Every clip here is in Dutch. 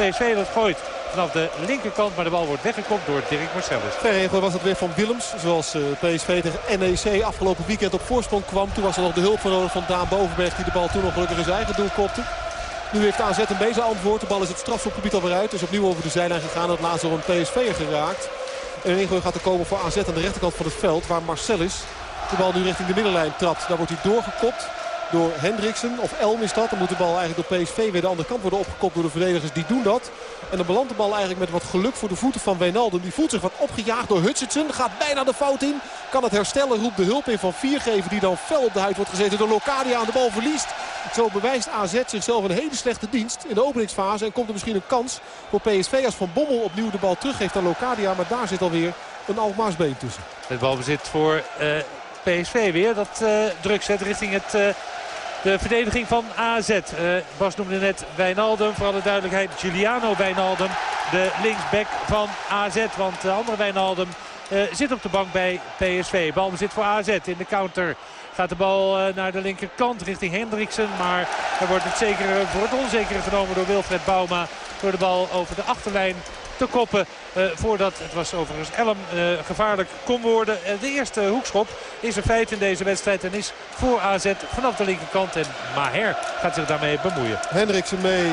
PSV dat gooit vanaf de linkerkant. Maar de bal wordt weggekopt door Dirk Marcellus. Verregel was het weer van Willems. Zoals uh, PSV tegen NEC afgelopen weekend op voorsprong kwam. Toen was er nog de hulp van nodig van Daan Bovenberg. Die de bal toen nog gelukkig in zijn eigen doel kopte. Nu heeft AZ een bezig antwoord. De bal is het strafschopgebied alweer uit. Dus opnieuw over de zijlijn gegaan. Het laatst door een PSV'er geraakt. En een ingooi gaat er komen voor AZ aan de rechterkant van het veld. Waar Marcellus de bal nu richting de middenlijn trapt. Daar wordt hij doorgekopt door Hendriksen. Of Elm is dat. Dan moet de bal eigenlijk door PSV weer de andere kant worden opgekopt door de verdedigers. Die doen dat. En dan belandt de bal eigenlijk met wat geluk voor de voeten van Wijnaldum. Die voelt zich wat opgejaagd door Hutchinson. Gaat bijna de fout in. Kan het herstellen. Roept de hulp in van Viergever. Die dan fel op de huid wordt gezeten door Locadia. Aan de bal verliest. Zo bewijst AZ zichzelf een hele slechte dienst in de openingsfase. En komt er misschien een kans voor PSV als Van Bommel opnieuw de bal teruggeeft aan Locadia. Maar daar zit alweer een Alkmaarsbeen tussen. Het balbezit voor eh, PSV weer. Dat uh, druk zet richting het... Uh, de verdediging van AZ. Uh, Bas noemde net Wijnaldum. Voor alle duidelijkheid Giuliano Wijnaldum. De linksback van AZ. Want de andere Wijnaldum uh, zit op de bank bij PSV. Balbezit voor AZ in de counter. Gaat de bal uh, naar de linkerkant richting Hendriksen. Maar er wordt het, zekere, voor het onzekere genomen door Wilfred Bauma. Door de bal over de achterlijn te koppen. Uh, voordat, het was overigens Elm, uh, gevaarlijk kon worden. Uh, de eerste hoekschop is een feit in deze wedstrijd. En is voor AZ vanaf de linkerkant. En Maher gaat zich daarmee bemoeien. Hendriksen mee,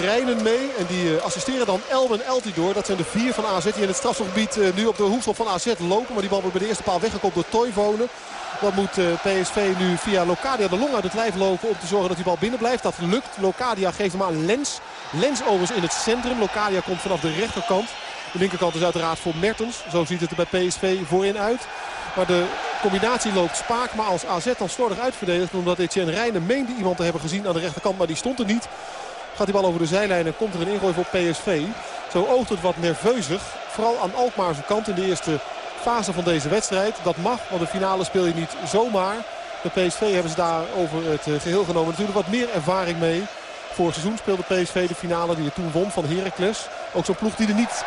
Rijnen mee. En die assisteren dan Elm en Eltidoor. Dat zijn de vier van AZ die in het strafschopgebied nu op de hoekschop van AZ lopen. Maar die bal wordt bij de eerste paal weggekopt door Toivonen. Dan moet PSV nu via Locadia de long uit het lijf lopen om te zorgen dat die bal binnen blijft. Dat lukt. Locadia geeft hem aan Lens. Lens in het centrum. Locadia komt vanaf de rechterkant. De linkerkant is uiteraard voor Mertens. Zo ziet het er bij PSV voorin uit. Maar de combinatie loopt spaak. Maar als AZ dan slordig uitverdedigt. Omdat Etienne Rijnen meende iemand te hebben gezien aan de rechterkant. Maar die stond er niet. Gaat die bal over de zijlijn en komt er een ingooi voor PSV. Zo oogt het wat nerveuzig. Vooral aan Alkmaarse kant in de eerste fase van deze wedstrijd. Dat mag, want de finale speel je niet zomaar. De PSV hebben ze daar over het eh, geheel genomen natuurlijk wat meer ervaring mee. Vorig seizoen speelde PSV de finale die er toen won van Heracles. Ook zo'n ploeg die er niet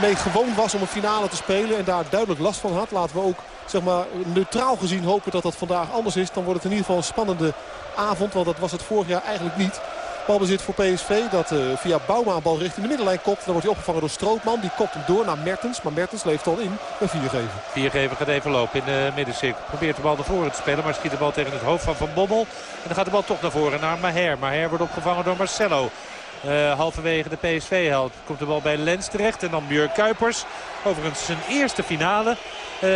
mee gewoon was om een finale te spelen. En daar duidelijk last van had. Laten we ook zeg maar, neutraal gezien hopen dat dat vandaag anders is. Dan wordt het in ieder geval een spannende avond. Want dat was het vorig jaar eigenlijk niet. Balbezit voor PSV dat uh, via Bouma een bal richting de middenlijn kopt. Dan wordt hij opgevangen door Strootman. Die kopt hem door naar Mertens. Maar Mertens leeft al in bij Viergever. Viergever gaat even lopen in de middencirkel. Probeert de bal naar voren te spelen. Maar schiet de bal tegen het hoofd van Van Bommel. En dan gaat de bal toch naar voren naar Maher. Maher wordt opgevangen door Marcelo. Uh, halverwege de PSV-held komt de bal bij Lens terecht. En dan Björk Kuipers. Overigens zijn eerste finale. Uh,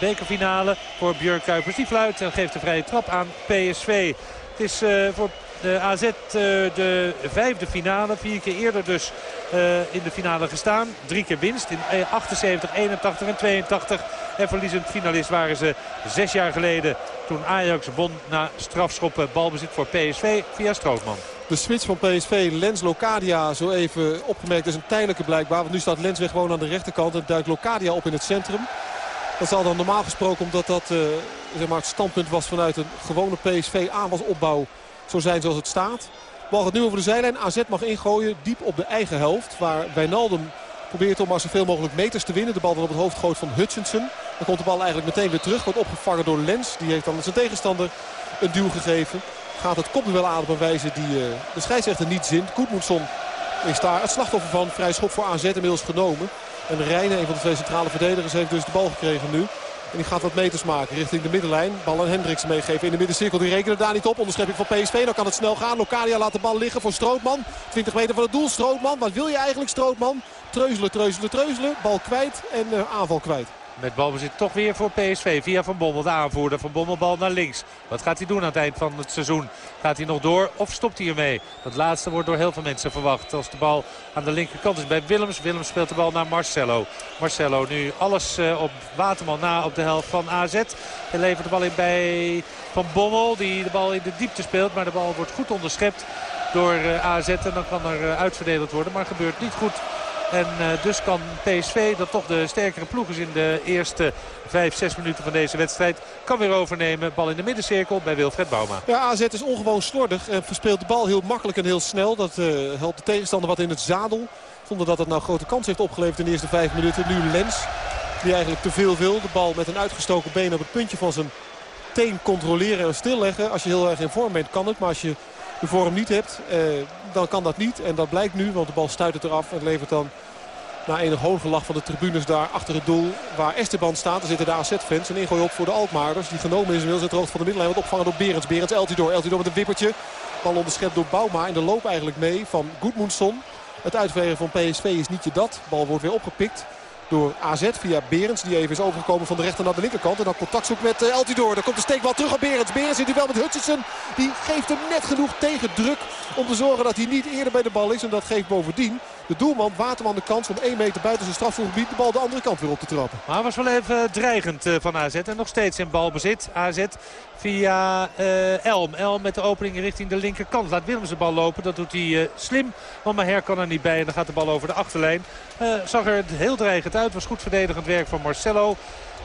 bekerfinale voor Björk Kuipers. Die fluit en geeft de vrije trap aan PSV. Het is voor de AZ uh, de vijfde finale. Vier keer eerder dus uh, in de finale gestaan. Drie keer winst in 78, 81 en 82. En verliezend finalist waren ze zes jaar geleden toen Ajax won na strafschoppen. Balbezit voor PSV via Strootman. De switch van PSV, Lens Locadia, zo even opgemerkt, is een tijdelijke blijkbaar. Want nu staat Lens weer gewoon aan de rechterkant en duikt Locadia op in het centrum. Dat zal dan normaal gesproken, omdat dat zeg maar het standpunt was vanuit een gewone PSV aanvalsopbouw zo zijn zoals het staat. Bal gaat nu over de zijlijn. AZ mag ingooien diep op de eigen helft. Waar Wijnaldum probeert om maar zoveel mogelijk meters te winnen. De bal dan op het hoofd gooit van Hutchinson. Dan komt de bal eigenlijk meteen weer terug. Wordt opgevangen door Lens. Die heeft dan zijn tegenstander een duw gegeven. Gaat het kopduel aan op een wijze die uh, de scheidsrechter niet zint. Koetmoetson is daar het slachtoffer van. Vrij schop voor AZ inmiddels genomen. En Rijnen, een van de twee centrale verdedigers, heeft dus de bal gekregen nu. En die gaat wat meters maken richting de middenlijn. Bal aan Hendricks meegeven in de middencirkel. Die rekenen daar niet op. Onderschepping van PSV. Dan kan het snel gaan. Locadia laat de bal liggen voor Strootman. 20 meter van het doel. Strootman. Wat wil je eigenlijk Strootman? Treuzelen, treuzelen, treuzelen. Bal kwijt en uh, aanval kwijt. Met balbezit toch weer voor PSV. Via Van Bommel, de aanvoerder. Van Bommel bal naar links. Wat gaat hij doen aan het eind van het seizoen? Gaat hij nog door of stopt hij ermee? Dat laatste wordt door heel veel mensen verwacht. Als de bal aan de linkerkant is bij Willems. Willems speelt de bal naar Marcelo. Marcelo nu alles uh, op Waterman na op de helft van AZ. Hij levert de bal in bij Van Bommel. Die de bal in de diepte speelt. Maar de bal wordt goed onderschept door uh, AZ. En dan kan er uh, uitverdeeld worden. Maar gebeurt niet goed en uh, dus kan PSV, dat toch de sterkere ploeg is in de eerste 5, 6 minuten van deze wedstrijd, kan weer overnemen. Bal in de middencirkel bij Wilfred Bouma. Ja, AZ is ongewoon slordig en verspeelt de bal heel makkelijk en heel snel. Dat uh, helpt de tegenstander wat in het zadel. Zonder dat het nou grote kans heeft opgeleverd in de eerste 5 minuten. Nu Lens, die eigenlijk te veel wil. De bal met een uitgestoken been op het puntje van zijn teen controleren en stilleggen. Als je heel erg in vorm bent kan het, maar als je de vorm niet hebt, dan kan dat niet. En dat blijkt nu, want de bal stuit het eraf. En levert dan na enig hoongelach van de tribunes daar achter het doel waar Esteban staat. Daar zitten de AZ-fans. Een ingooi op voor de Alkmaarders. Die genomen is inmiddels het rood van de middenlijn. Wordt opvangen door Berends. Berends Eltidoor. Eltidoor met een wippertje. Bal onderschept door Bouma. In de loop eigenlijk mee van Goedmoensson. Het uitvegen van PSV is niet je dat. Bal wordt weer opgepikt door AZ via Berends. Die even is overgekomen van de rechter naar de linkerkant. En dan contact zoekt met uh, Eltidoor. Dan komt de steekbal terug op Berends. Berends in wel met Hutchinson. Die geeft hem net genoeg tegendruk om te zorgen dat hij niet eerder bij de bal is. En dat geeft bovendien de doelman Waterman de kans om 1 meter buiten zijn strafgebied de bal de andere kant weer op te trappen. Maar was wel even dreigend eh, van AZ. En nog steeds in balbezit. AZ via uh, Elm. Elm met de opening richting de linkerkant. Laat Willems de bal lopen. Dat doet hij uh, slim. Want Maher kan er niet bij. En dan gaat de bal over de achterlijn. Zag er heel dreigend uit. Was goed verdedigend werk van Marcelo.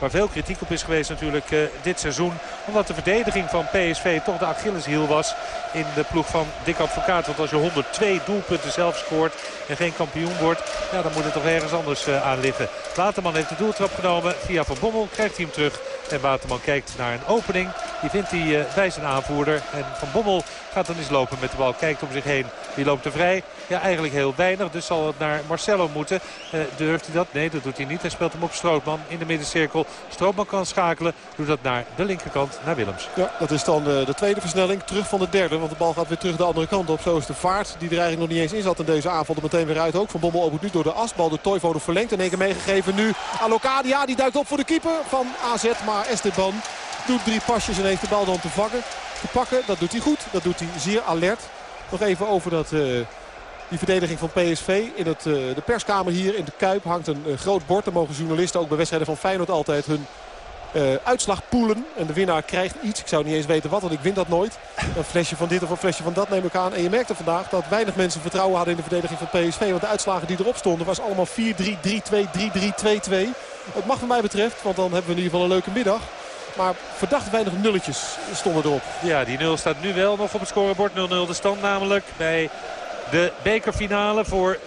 Waar veel kritiek op is geweest natuurlijk uh, dit seizoen. Omdat de verdediging van PSV toch de Achilleshiel was in de ploeg van Dick Advocaat. Want als je 102 doelpunten zelf scoort en geen kampioen wordt... Ja, dan moet het toch ergens anders uh, aan liggen. Waterman heeft de doeltrap genomen. Via Van Bommel krijgt hij hem terug. En Waterman kijkt naar een opening. Die vindt hij uh, bij zijn aanvoerder. En Van Bommel gaat dan eens lopen met de bal. Kijkt om zich heen. Wie loopt er vrij? Ja, eigenlijk heel weinig. Dus zal het naar Marcelo moeten. Uh, durft hij dat? Nee, dat doet hij niet. Hij speelt hem op Strootman in de middencirkel. Strootman kan schakelen. Doet dat naar de linkerkant, naar Willems. Ja, dat is dan de, de tweede versnelling. Terug van de derde. Want de bal gaat weer terug de andere kant op. Zo is de vaart die er eigenlijk nog niet eens in zat in deze avond. Er meteen weer uit ook. Van Bommel opent nu door de as. Bal de Toivonen verlengd. In één keer meegegeven nu Locadia. Die duikt op voor de keeper van AZ. Maar Esteban doet drie pasjes en heeft de bal dan te vangen. Te pakken, dat doet hij goed. Dat doet hij zeer alert. Nog even over dat... Uh, die verdediging van PSV. In het, uh, de perskamer hier in de Kuip hangt een uh, groot bord. Daar mogen journalisten ook bij wedstrijden van Feyenoord altijd hun uitslag poelen. En de winnaar krijgt iets. Ik zou niet eens weten wat, want ik win dat nooit. Een flesje van dit of een flesje van dat neem ik aan. En je merkte vandaag dat weinig mensen vertrouwen hadden in de verdediging van PSV. Want de uitslagen die erop stonden was allemaal 4-3, 3-2, 3-3, 2-2. Het mag wat mij betreft, want dan hebben we in ieder geval een leuke middag. Maar verdacht weinig nulletjes stonden erop. Ja, die nul staat nu wel nog op het scorebord. 0-0 de stand namelijk bij de bekerfinale voor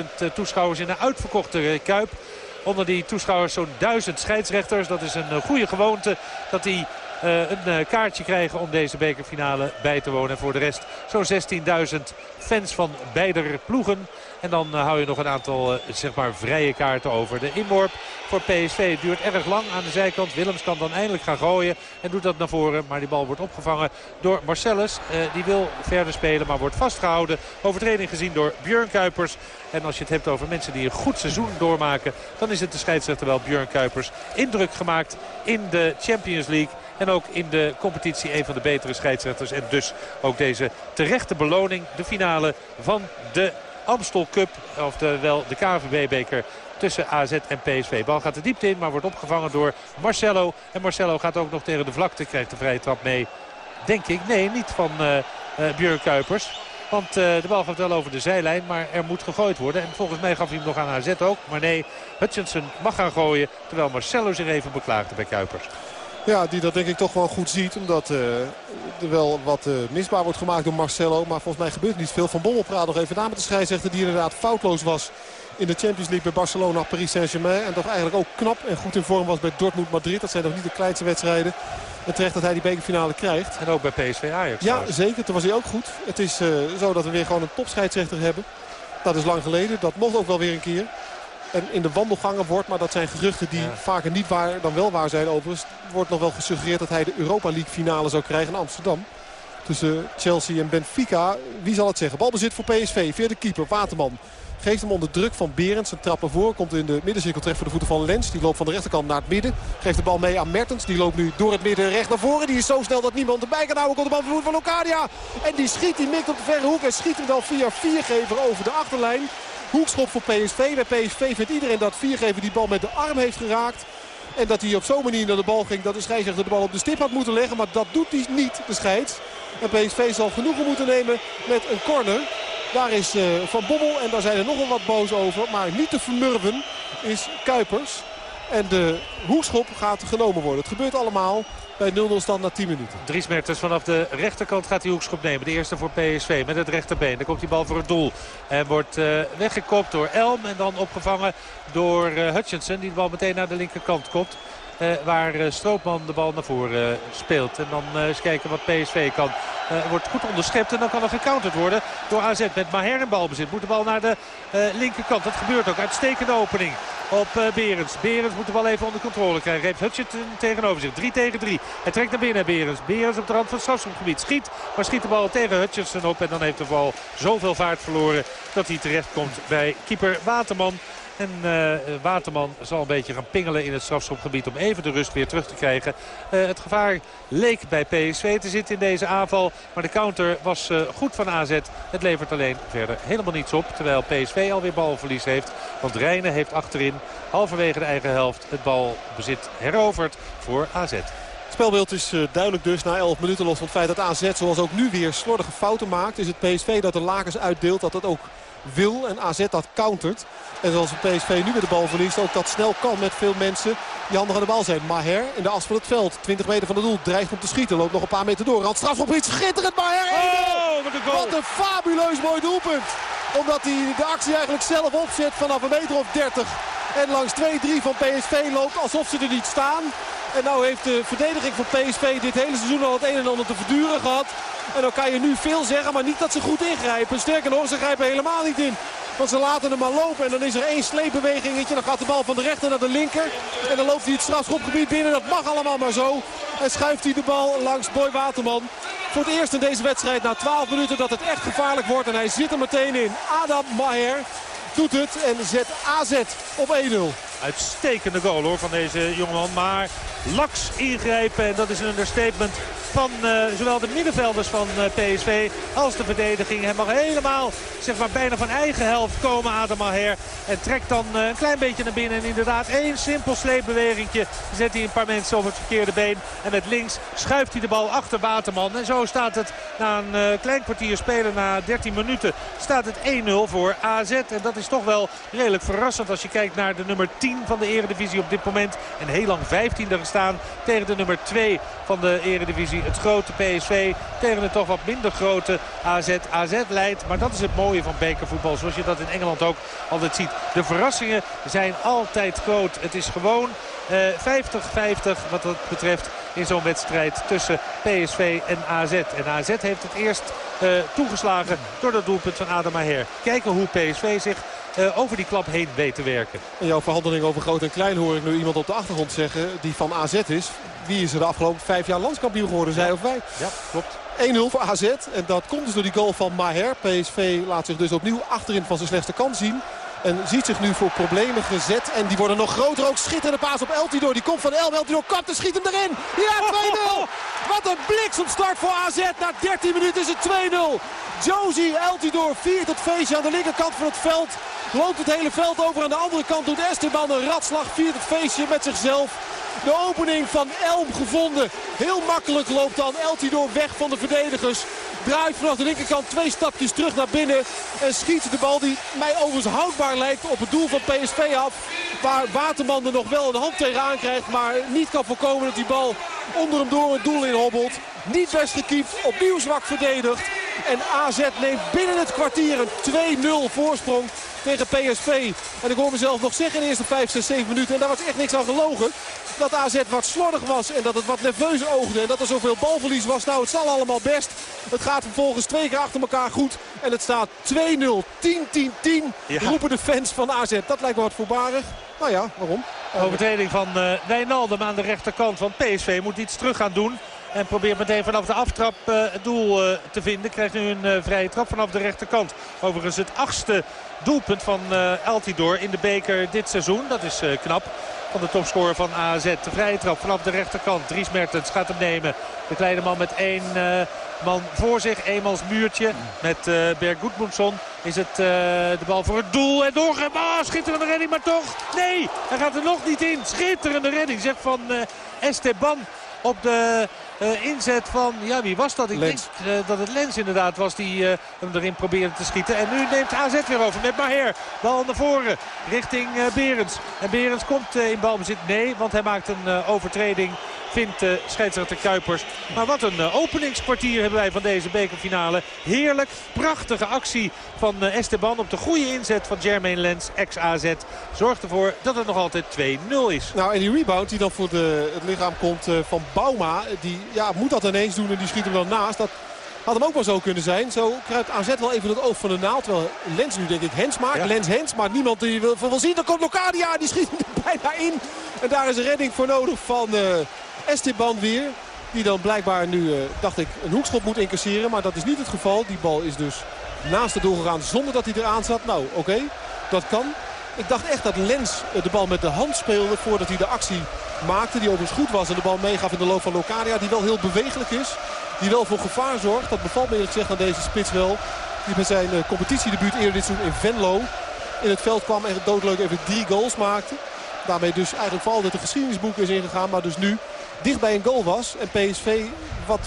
46.500 toeschouwers in de uitverkochte Kuip. Onder die toeschouwers zo'n duizend scheidsrechters. Dat is een goede gewoonte dat die uh, een kaartje krijgen om deze bekerfinale bij te wonen. En voor de rest zo'n 16.000 fans van beide ploegen. En dan uh, hou je nog een aantal uh, zeg maar vrije kaarten over. De inworp voor PSV duurt erg lang aan de zijkant. Willems kan dan eindelijk gaan gooien en doet dat naar voren. Maar die bal wordt opgevangen door Marcellus. Uh, die wil verder spelen, maar wordt vastgehouden. Overtreding gezien door Björn Kuipers. En als je het hebt over mensen die een goed seizoen doormaken... dan is het de scheidsrechter wel Björn Kuipers. Indruk gemaakt in de Champions League. En ook in de competitie een van de betere scheidsrechters. En dus ook deze terechte beloning. De finale van de Amstel Cup. Oftewel de KVB-beker tussen AZ en PSV. Bal gaat de diepte in, maar wordt opgevangen door Marcelo. En Marcelo gaat ook nog tegen de vlakte. Krijgt de vrije trap mee. Denk ik. Nee, niet van uh, Björn Kuipers. Want uh, de bal gaat wel over de zijlijn, maar er moet gegooid worden. En volgens mij gaf hij hem nog aan AZ ook. Maar nee, Hutchinson mag gaan gooien. Terwijl Marcelo zich even beklaagde bij Kuipers. Ja, die dat denk ik toch wel goed ziet. Omdat uh, er wel wat uh, misbaar wordt gemaakt door Marcelo. Maar volgens mij gebeurt niet veel. Van Bommel praat nog even na met de scheidsrechter die inderdaad foutloos was in de Champions League bij Barcelona, Paris Saint-Germain. En toch eigenlijk ook knap en goed in vorm was bij Dortmund Madrid. Dat zijn nog niet de kleinste wedstrijden. En terecht dat hij die bekerfinale krijgt. En ook bij PSV Ajax. Ja, zeker. Toen was hij ook goed. Het is uh, zo dat we weer gewoon een topscheidsrechter hebben. Dat is lang geleden. Dat mocht ook wel weer een keer. En in de wandelgangen wordt, maar dat zijn geruchten die ja. vaker niet waar dan wel waar zijn overigens. Wordt nog wel gesuggereerd dat hij de Europa League finale zou krijgen in Amsterdam. Tussen Chelsea en Benfica. Wie zal het zeggen? Balbezit voor PSV. Via de keeper, Waterman. Geeft hem onder druk van Berends. Een trap naar voren. Komt in de middencirkel terecht voor de voeten van Lens. Die loopt van de rechterkant naar het midden. Geeft de bal mee aan Mertens. Die loopt nu door het midden recht naar voren. Die is zo snel dat niemand erbij kan houden. Komt de bal de voeten van Locadia. En die schiet. Die mikt op de verre hoek. En schiet hem dan via viergever over de achterlijn. Hoekschop voor PSV. Bij PSV vindt iedereen dat viergever die bal met de arm heeft geraakt. En dat hij op zo'n manier naar de bal ging dat de scheidsrechter de bal op de stip had moeten leggen. Maar dat doet hij niet, de scheids. En PSV zal genoegen moeten nemen met een corner. Daar is uh, Van Bommel en daar zijn er nogal wat boos over. Maar niet te vermurven is Kuipers. En de hoekschop gaat genomen worden. Het gebeurt allemaal bij 0-0 stand na 10 minuten. Dries Mertens vanaf de rechterkant gaat die hoekschop nemen. De eerste voor PSV met het rechterbeen. Dan komt die bal voor het doel. En wordt uh, weggekopt door Elm. En dan opgevangen door uh, Hutchinson. Die de bal meteen naar de linkerkant komt. Waar Stroopman de bal naar voren speelt. En dan eens kijken wat PSV kan. wordt goed onderschept en dan kan er gecounterd worden door AZ met Maher in balbezit. Moet de bal naar de linkerkant. Dat gebeurt ook. Uitstekende opening op Berens. Berens moet de bal even onder controle krijgen. Heeft Hutchinson tegenover zich. 3 tegen 3. Hij trekt naar binnen Berens. Berens op de rand van het strafschopgebied. Schiet, maar schiet de bal tegen Hutchinson op. En dan heeft de bal zoveel vaart verloren dat hij terecht komt bij keeper Waterman. En uh, Waterman zal een beetje gaan pingelen in het strafschopgebied om even de rust weer terug te krijgen. Uh, het gevaar leek bij PSV te zitten in deze aanval. Maar de counter was goed van AZ. Het levert alleen verder helemaal niets op. Terwijl PSV alweer balverlies heeft. Want Rijnen heeft achterin halverwege de eigen helft het balbezit heroverd voor AZ. Het spelbeeld is duidelijk dus na 11 minuten los van het feit dat AZ zoals ook nu weer slordige fouten maakt. Is het PSV dat de lakens uitdeelt dat dat ook wil en AZ dat countert. En zoals PSV nu met de bal verliest, ook dat snel kan met veel mensen die handig aan de bal zijn. Maher in de as van het veld, 20 meter van het doel, dreigt om te schieten. Loopt nog een paar meter door. Rand strafschopgebied, schitterend Maher. Oh, wat een goal. Wat een fabuleus mooi doelpunt. Omdat hij de actie eigenlijk zelf opzet vanaf een meter of 30. En langs 2-3 van PSV loopt alsof ze er niet staan. En nou heeft de verdediging van PSV dit hele seizoen al het een en ander te verduren gehad. En dan kan je nu veel zeggen, maar niet dat ze goed ingrijpen. Sterker nog, ze grijpen helemaal niet in. Want ze laten hem maar lopen. En dan is er één sleepbewegingetje. Dan gaat de bal van de rechter naar de linker. En dan loopt hij het strafschopgebied binnen. Dat mag allemaal maar zo. En schuift hij de bal langs Boy Waterman. Voor het eerst in deze wedstrijd na 12 minuten dat het echt gevaarlijk wordt. En hij zit er meteen in. Adam Maher doet het en zet AZ op 1-0. Uitstekende goal hoor van deze jongeman. Maar laks ingrijpen en dat is een understatement van uh, zowel de middenvelders van eh, PSV als de verdediging. Hij mag helemaal zeg maar, bijna van eigen helft komen Adam Maher. En trekt dan uh, een klein beetje naar binnen. En inderdaad één simpel sleepbewegingje zet hij een paar mensen over het verkeerde been. En met links schuift hij de bal achter Waterman. En zo staat het na een klein kwartier spelen, na 13 minuten, staat het 1-0 voor AZ. En dat is toch wel redelijk verrassend als je kijkt naar de nummer 10 van de eredivisie op dit moment. En heel lang 15e tegen de nummer 2 van de eredivisie. Het grote PSV tegen een toch wat minder grote AZ. AZ leidt, maar dat is het mooie van bekervoetbal. Zoals je dat in Engeland ook altijd ziet. De verrassingen zijn altijd groot. Het is gewoon 50-50 uh, wat dat betreft in zo'n wedstrijd tussen PSV en AZ. En AZ heeft het eerst uh, toegeslagen door dat doelpunt van Adam Maher. Kijken hoe PSV zich uh, over die klap heen weet te werken. In jouw verhandeling over groot en klein hoor ik nu iemand op de achtergrond zeggen die van AZ is. Wie is er de afgelopen vijf jaar landskampioen geworden, zij of wij? Ja, klopt. 1-0 voor AZ. En dat komt dus door die goal van Maher. PSV laat zich dus opnieuw achterin van zijn slechtste kant zien. En ziet zich nu voor problemen gezet. En die worden nog groter. Ook schitterende paas op Eltidoor. Die komt van El. Eltidoor kapt en schiet hem erin. Ja, 2-0. Wat een bliksemstart voor AZ. Na 13 minuten is het 2-0. Josie Eltidoor viert het feestje aan de linkerkant van het veld. Loopt het hele veld over. Aan de andere kant doet Esteban een ratslag. Viert het feestje met zichzelf. De opening van Elm gevonden. Heel makkelijk loopt dan Eltidoor weg van de verdedigers. Draait vanaf de linkerkant twee stapjes terug naar binnen. En schiet de bal die mij overigens houdbaar lijkt op het doel van PSV af. Waar Waterman er nog wel een hand tegenaan krijgt. Maar niet kan voorkomen dat die bal onder hem door het doel in hobbelt. Niet best gekiept. Opnieuw zwak verdedigd. En AZ neemt binnen het kwartier een 2-0 voorsprong tegen PSV. En ik hoor mezelf nog zeggen in de eerste 5, 6, 7 minuten. En daar was echt niks aan gelogen. Dat AZ wat slordig was en dat het wat nerveus oogde. En dat er zoveel balverlies was. Nou, het zal allemaal best. Het gaat vervolgens twee keer achter elkaar goed. En het staat 2-0. 10-10-10 roepen de fans van AZ. Dat lijkt me wat voorbarig. Nou ja, waarom? Overtreding van uh, Wijnaldum aan de rechterkant van PSV. Moet iets terug gaan doen. En probeert meteen vanaf de aftrap uh, het doel uh, te vinden. Krijgt nu een uh, vrije trap vanaf de rechterkant. Overigens het achtste doelpunt van Altidor in de beker dit seizoen. Dat is knap van de topscorer van AZ. De vrije trap vanaf de rechterkant. Dries Mertens gaat hem nemen. De kleine man met één man voor zich. Eenmans muurtje met uh, Berg Goedmundsson. Is het uh, de bal voor het doel. En doorgaan. Ah, schitterende redding, maar toch. Nee, hij gaat er nog niet in. Schitterende redding, zegt van uh, Esteban op de Uh, inzet van, ja wie was dat? Ik Lens. denk uh, dat het Lens inderdaad was die uh, hem erin probeerde te schieten. En nu neemt AZ weer over met Maher. Bal naar voren richting Berends. En Berends komt in balbezit. Nee, want hij maakt een overtreding vindt uh, scheidsrechter Kuipers. Maar wat een uh, openingskwartier hebben wij van deze bekerfinale. Heerlijk, prachtige actie van uh, Esteban op de goede inzet van Jermaine Lens, ex-AZ. Zorgt ervoor dat het nog altijd 2-0 is. Nou, en die rebound die dan voor de, het lichaam komt van Bauma. Die ja, moet dat ineens doen en die schiet hem dan naast. Dat had hem ook wel zo kunnen zijn. Zo kruipt AZ wel even het oog van de naald. Terwijl Lens nu denk ik Hens maakt. Ja. Lens Hens, maar niemand die wil, wil zien. Dan komt Locadia, die schiet er bijna in. En daar is een redding voor nodig van Esteban weer. Die dan blijkbaar nu, uh, dacht ik, een hoekschop moet incasseren. Maar dat is niet het geval. Die bal is dus naast de doel gegaan zonder dat hij eraan zat. Nou, oké, okay, dat kan. Ik dacht echt dat Lens de bal met de hand speelde voordat hij de actie maakte. Die overigens goed was en de bal meegaf in de loop van Locadia. Die wel heel bewegelijk is. Die wel voor gevaar zorgt. Dat bevalt me eerlijk gezegd aan deze spits wel. Die met zijn uh, competitiedebuut eerder dit seizoen in Venlo in het veld kwam. En doodleuk even drie goals maakte. Daarmee dus eigenlijk voor altijd de geschiedenisboek is ingegaan. Maar dus nu dicht bij een goal was. En PSV wat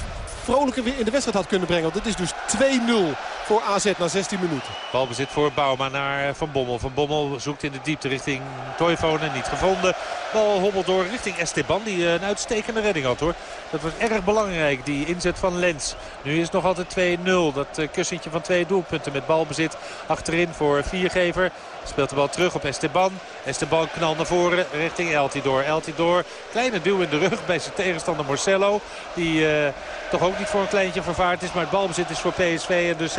vrolijker weer in de wedstrijd had kunnen brengen. Want het is dus 2-0 voor AZ na 16 minuten. Balbezit voor Bouma naar Van Bommel. Van Bommel zoekt in de diepte richting Toivonen. Niet gevonden. Bal hobbelt door richting Esteban. Die een uitstekende redding had hoor. Dat was erg belangrijk. Die inzet van Lens. Nu is het nog altijd 2-0. Dat kussentje van twee doelpunten met balbezit achterin voor Viergever. Speelt de bal terug op Esteban. Esteban knalt naar voren richting Eltidoor. Eltidoor, kleine duw in de rug bij zijn tegenstander Marcelo. Die uh, toch ook niet voor een kleintje vervaard is. Maar het balbezit is voor PSV. En dus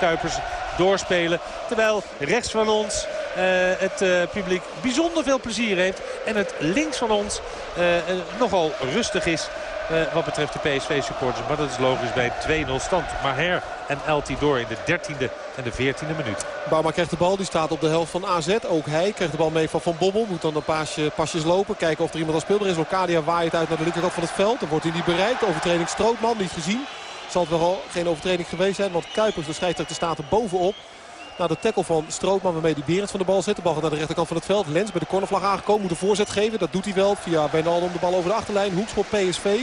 Kuipers doorspelen. Terwijl rechts van ons uh, het uh, publiek bijzonder veel plezier heeft. En het links van ons nogal rustig is. Uh, wat betreft de PSV-supporters. Maar dat is logisch bij 2-0 stand. Maher en El Tidor in de 13e en de 14e minuut. Bouma krijgt de bal. Die staat op de helft van AZ. Ook hij krijgt de bal mee van Van Bommel. Moet dan een paasje, pasjes lopen. Kijken of er iemand al speelt. Er is Locadia waait uit naar de linkerkant van het veld. Dan wordt hij niet bereikt. Overtreding Strootman niet gezien. Zal het wel geen overtreding geweest zijn. Want Kuipers, de scheidsrechter, staat er bovenop. Na de tackle van Strootman waarmee die Berends van de bal zet. De bal gaat naar de rechterkant van het veld. Lens bij de cornervlag aangekomen. Moet een voorzet geven. Dat doet hij wel. Via Wijnaldum de bal over de achterlijn. Hoekschop PSV.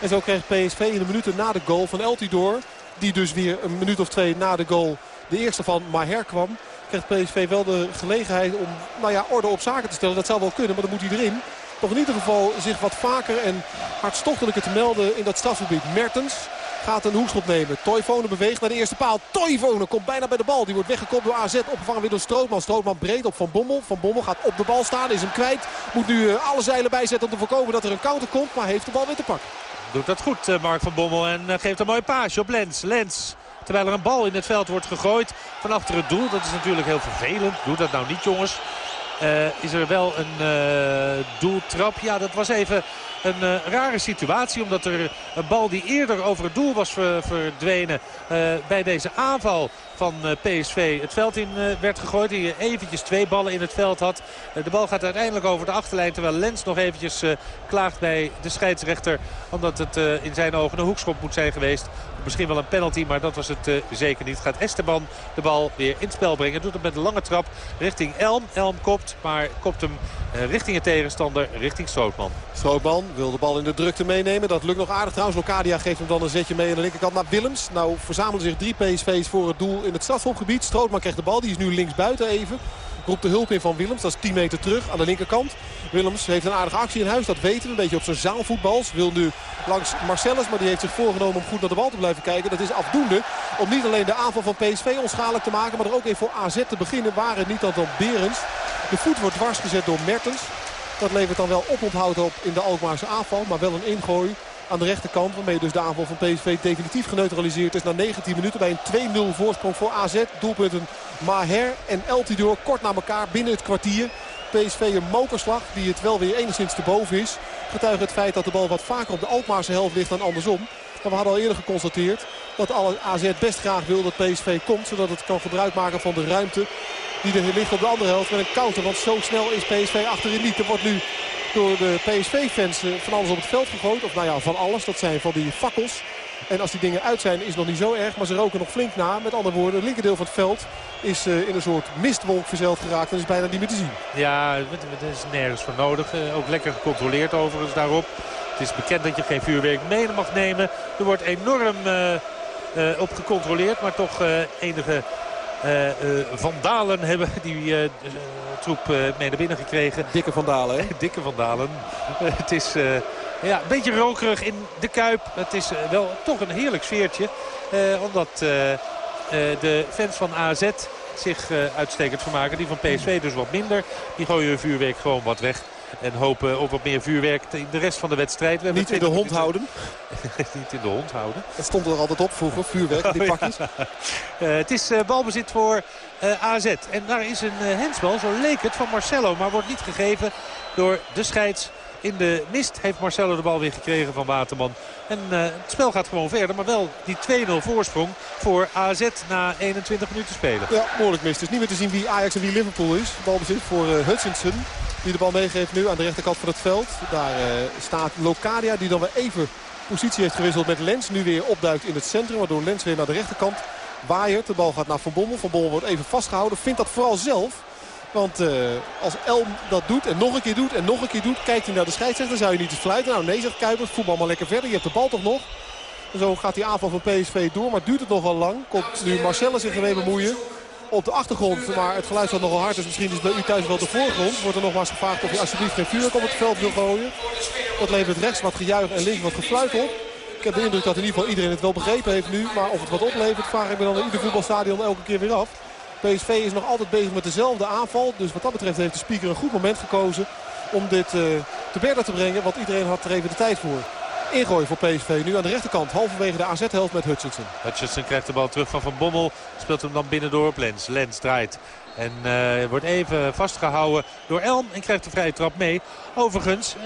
En zo krijgt PSV in de minuten na de goal van Eltidoor. Die dus weer een minuut of twee na de goal de eerste van Maher kwam. Krijgt PSV wel de gelegenheid om nou ja, orde op zaken te stellen. Dat zou wel kunnen, maar dan moet hij erin. Toch in ieder geval zich wat vaker en hartstochtelijker te melden in dat strafgebied. Mertens gaat een hoekschop nemen. Toivonen beweegt naar de eerste paal. Toivonen komt bijna bij de bal. Die wordt weggekopt door AZ. Opgevangen weer door Strootman. Strootman breed op Van Bommel. Van Bommel gaat op de bal staan. Is hem kwijt. Moet nu alle zeilen bijzetten om te voorkomen dat er een counter komt. Maar heeft de bal weer te pakken. Doet dat goed Mark van Bommel. En geeft een mooi paasje op Lens. Lens. Terwijl er een bal in het veld wordt gegooid van achter het doel. Dat is natuurlijk heel vervelend. Doe dat nou niet jongens. Is er wel een doeltrap. Ja, dat was even een uh, rare situatie. Omdat er een bal die eerder over het doel was verdwenen bij deze aanval van PSV het veld in werd gegooid. Die eventjes twee ballen in het veld had. de bal gaat uiteindelijk over de achterlijn. Terwijl Lens nog eventjes klaagt bij de scheidsrechter. Omdat het in zijn ogen een hoekschop moet zijn geweest. Misschien wel een penalty, maar dat was het zeker niet. Gaat Esteban de bal weer in het spel brengen. Doet het met een lange trap richting Elm. Elm kopt, maar kopt hem richting de tegenstander, richting Strootman. Strootman wil de bal in de drukte meenemen. Dat lukt nog aardig trouwens. Locadia geeft hem dan een zetje mee aan de linkerkant naar Willems. Nou verzamelen zich drie PSV's voor het doel in het strafschopgebied. Strootman krijgt de bal. Die is nu links buiten even. Roept de hulp in van Willems. Dat is 10 meter terug aan de linkerkant. Willems heeft een aardige actie in huis. Dat weten we. Een beetje op zijn zaalvoetbals. Wil nu langs Marcellus. Maar die heeft zich voorgenomen om goed naar de bal te blijven kijken. Dat is afdoende om niet alleen de aanval van PSV onschadelijk te maken. Maar er ook even voor AZ te beginnen. Waren niet dat dan Berends. De voet wordt dwars gezet door Mertens. Dat levert dan wel oponthoud op in de Alkmaarse aanval. Maar wel een ingooi aan de rechterkant. Waarmee dus de aanval van PSV definitief geneutraliseerd is. Na 19 minuten bij een 2-0 voorsprong voor AZ. Doelpunten Maher en Eltidoor kort na elkaar binnen het kwartier. PSV een mokerslag die het wel weer enigszins te boven is. Getuige het feit dat de bal wat vaker op de Alkmaarse helft ligt dan andersom. Maar we hadden al eerder geconstateerd dat AZ best graag wil dat PSV komt. Zodat het kan gebruik maken van de ruimte die er ligt op de andere helft met een counter. Want zo snel is PSV achterin niet. Er wordt nu door de PSV-fans van alles op het veld gegooid. Of nou ja, van alles. Dat zijn van die fakkels. En als die dingen uit zijn is het nog niet zo erg. Maar ze roken nog flink na. Met andere woorden, het linkerdeel van het veld is uh, in een soort mistwolk verzeld geraakt. En is bijna niet meer te zien. Ja, er is nergens voor nodig. Uh, ook lekker gecontroleerd overigens daarop. Het is bekend dat je geen vuurwerk mee mag nemen. Er wordt enorm op gecontroleerd. Maar toch enige vandalen hebben die troep mee naar binnen gekregen. Dikke vandalen, hè? Dikke vandalen. het is ja, een beetje rokerig in de Kuip. Het is wel toch een heerlijk sfeertje. omdat de fans van AZ zich uitstekend vermaken. Die van PSV dus wat minder. Die gooien hun vuurwerk gewoon wat weg. En hopen op wat meer vuurwerk in de rest van de wedstrijd. We Niet in de hond houden? Niet in de hond houden. Het stond er altijd op vroeger, vuurwerk, die oh, pakjes. het is balbezit voor AZ. En daar is een hensbal, zo leek het, van Marcelo. Maar wordt niet gegeven door de scheids in de mist heeft Marcelo de bal weer gekregen van Waterman. En uh, het spel gaat gewoon verder. Maar wel die 2-0 voorsprong voor AZ na 21 minuten spelen. Ja, moeilijk mist. Het is niet meer te zien wie Ajax en wie Liverpool is. Balbezit voor uh, Hutchinson. Die de bal meegeeft nu aan de rechterkant van het veld. Daar uh, staat Locadia die dan weer even positie heeft gewisseld met Lens. Nu weer opduikt in het centrum. Waardoor Lens weer naar de rechterkant waaiert. De bal gaat naar Van Bommel. Van Bommel wordt even vastgehouden. Vindt dat vooral zelf. Want uh, als Elm dat doet en nog een keer doet en nog een keer doet... kijkt hij naar de scheidsrechter, zou je niet eens fluiten. Nou nee, zegt Kuipers, voetbal maar lekker verder. Je hebt de bal toch nog. En zo gaat die aanval van PSV door, maar duurt het nogal lang. Komt nu Marcellus zich ermee bemoeien op de achtergrond. Maar het geluid staat nogal hard, dus misschien is bij u thuis wel de voorgrond. Wordt er nogmaals gevraagd of je alsjeblieft geen vuurwerk op het veld wil gooien. Dat levert rechts wat gejuich en links wat gefluit op. Ik heb de indruk dat in ieder geval iedereen het wel begrepen heeft nu. Maar of het wat oplevert, vraag ik me dan in ieder voetbalstadion elke keer weer af. PSV is nog altijd bezig met dezelfde aanval. Dus wat dat betreft heeft de speaker een goed moment gekozen om dit uh, te berden te brengen. Want iedereen had er even de tijd voor. Ingooi voor PSV nu aan de rechterkant. Halverwege de AZ-helft met Hutchinson. Hutchinson krijgt de bal terug van Van Bommel. Speelt hem dan binnendoor op Lens. Lens draait. En uh, wordt even vastgehouden door Elm en krijgt de vrije trap mee. Overigens, uh,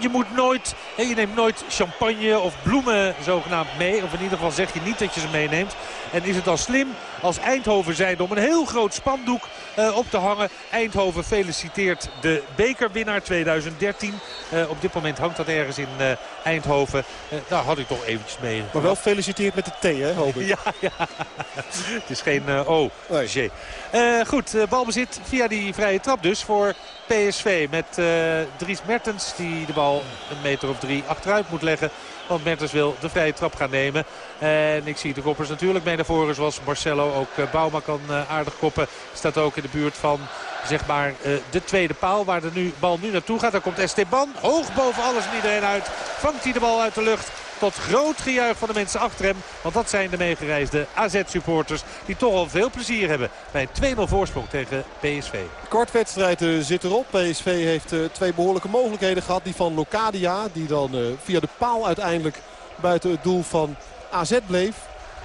je moet nooit, je neemt nooit champagne of bloemen zogenaamd mee. Of in ieder geval zeg je niet dat je ze meeneemt. En is het dan slim als Eindhoven zijnde om een heel groot spandoek uh, op te hangen. Eindhoven feliciteert de bekerwinnaar 2013. Uh, op dit moment hangt dat ergens in uh, Eindhoven. daar had ik toch eventjes mee. Maar wel feliciteerd met de T, hè, hoop ik. ja, ja. het is geen O. Nee. goed, balbezit via die vrije trap dus voor PSV. Met Dries Mertens die de bal een meter of drie achteruit moet leggen. Want Mertens wil de vrije trap gaan nemen. En ik zie de koppers natuurlijk mee naar voren zoals Marcelo. Ook eh, Bouma kan eh, aardig koppen. Staat ook in de buurt van zeg maar eh, de tweede paal waar de nu, bal nu naartoe gaat. Daar komt Esteban hoog boven alles en iedereen uit. Vangt hij de bal uit de lucht. Tot groot gejuich van de mensen achter hem. Want dat zijn de meegereisde AZ-supporters die toch al veel plezier hebben bij een 2-0 voorsprong tegen PSV. Kortwedstrijd uh, zit erop. PSV heeft uh, twee behoorlijke mogelijkheden gehad. Die van Locadia die dan uh, via de paal uiteindelijk buiten het doel van AZ bleef.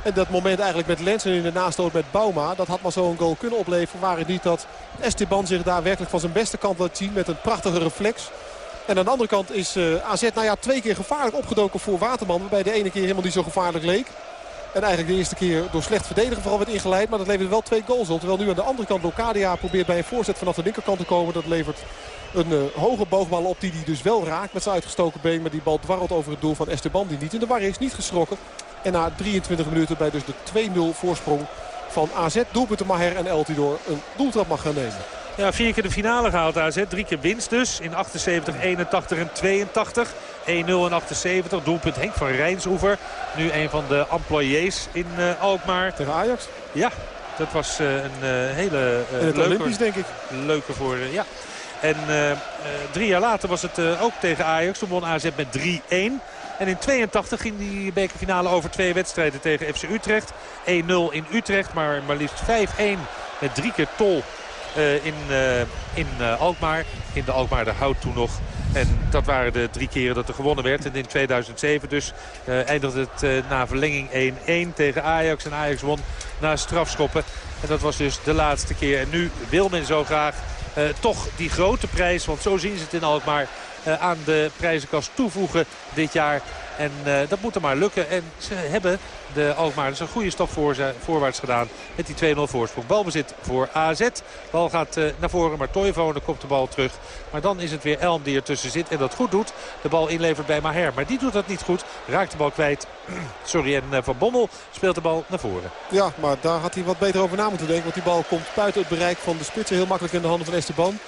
En dat moment eigenlijk met Lensen in de nastoot met Bauma. Dat had maar zo een goal kunnen opleveren. Waar het niet dat Esteban zich daar werkelijk van zijn beste kant laat zien. Met een prachtige reflex. En aan de andere kant is uh, AZ nou ja, twee keer gevaarlijk opgedoken voor Waterman. Waarbij de ene keer helemaal niet zo gevaarlijk leek. En eigenlijk de eerste keer door slecht verdedigen vooral werd ingeleid. Maar dat levert wel twee goals op. Terwijl nu aan de andere kant Locadia probeert bij een voorzet vanaf de linkerkant te komen. Dat levert een uh, hoge boogbal op die hij dus wel raakt met zijn uitgestoken been. Maar die bal dwarrelt over het doel van Esteban die niet in de war is. Niet geschrokken. En na 23 minuten bij dus de 2-0 voorsprong van AZ doelpunten Maher en Eltidoor een doeltrap mag gaan nemen. Ja, vier keer de finale gehaald AZ. Drie keer winst dus. In 78, 81 en 82. 1-0 en 78. Doelpunt Henk van Rijnsoever. Nu een van de employés in uh, Alkmaar. Tegen Ajax? Ja, dat was uh, een uh, hele leuke, Olympisch, denk ik. Leuke voor, ja. En drie jaar later was het ook tegen Ajax. Toen won AZ met 3-1. En in 82 ging die bekerfinale over twee wedstrijden tegen FC Utrecht. 1-0 in Utrecht, maar maar liefst 5-1 met drie keer tol in, uh, in uh, Alkmaar. In de Alkmaar de Hout toen nog. En dat waren de drie keren dat er gewonnen werd. En in 2007 dus eindigde het na verlenging 1-1 tegen Ajax. En Ajax won na strafschoppen. En dat was dus de laatste keer. En nu wil men zo graag toch die grote prijs, want zo zien ze het in Alkmaar, aan de prijzenkast toevoegen dit jaar. En dat moet er maar lukken. En ze hebben de Alkmaarders een goede stap voor, voorwaarts gedaan met die 2-0 voorsprong. Balbezit voor AZ. Bal gaat uh, naar voren, maar Toivonen komt de bal terug. Maar dan is het weer Elm die ertussen zit en dat goed doet. De bal inlevert bij Maher, maar die doet dat niet goed. Raakt de bal kwijt. Sorry, en uh, Van Bommel speelt de bal naar voren. Ja, maar daar had hij wat beter over na moeten denken. Want die bal komt buiten het bereik van de spitsen. Heel makkelijk in de handen van Esteban.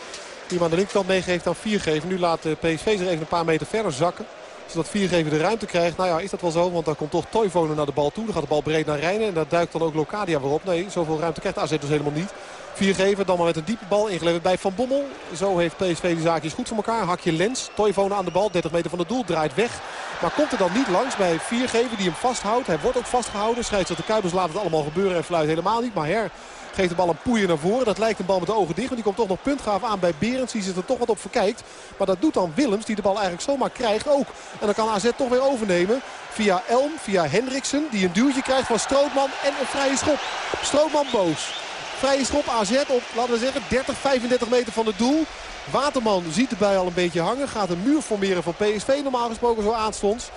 Die hem aan de linkerkant meegeeft aan 4 geven. Nu laat PSV zich even een paar meter verder zakken. Zodat Viergever de ruimte krijgt. Nou ja, is dat wel zo? Want dan komt toch Toivonen naar de bal toe. Dan gaat de bal breed naar Rijnen. En daar duikt dan ook Locadia weer op. Nee, zoveel ruimte krijgt AZ dus helemaal niet. Viergever dan maar met een diepe bal ingeleverd bij Van Bommel. Zo heeft PSV die zaakjes goed voor elkaar. Hakje Lens. Toivonen aan de bal. 30 meter van het doel. Draait weg. Maar komt er dan niet langs bij Viergever die hem vasthoudt. Hij wordt ook vastgehouden. Scheidt de Kuipers laat het allemaal gebeuren en fluit helemaal niet. Maar Her geeft de bal een poeier naar voren. Dat lijkt een bal met de ogen dicht. Want die komt toch nog puntgaaf aan bij Berends. Die zit er toch wat op verkijkt. Maar dat doet dan Willems die de bal eigenlijk zomaar krijgt ook. En dan kan AZ toch weer overnemen. Via Elm, via Hendriksen. Die een duwtje krijgt van Strootman en een vrije schop. Strootman boos. Vrije schop AZ op, laten we zeggen, 30, 35 meter van het doel. Waterman ziet erbij al een beetje hangen. Gaat een muur formeren van PSV normaal gesproken zo aanstonds.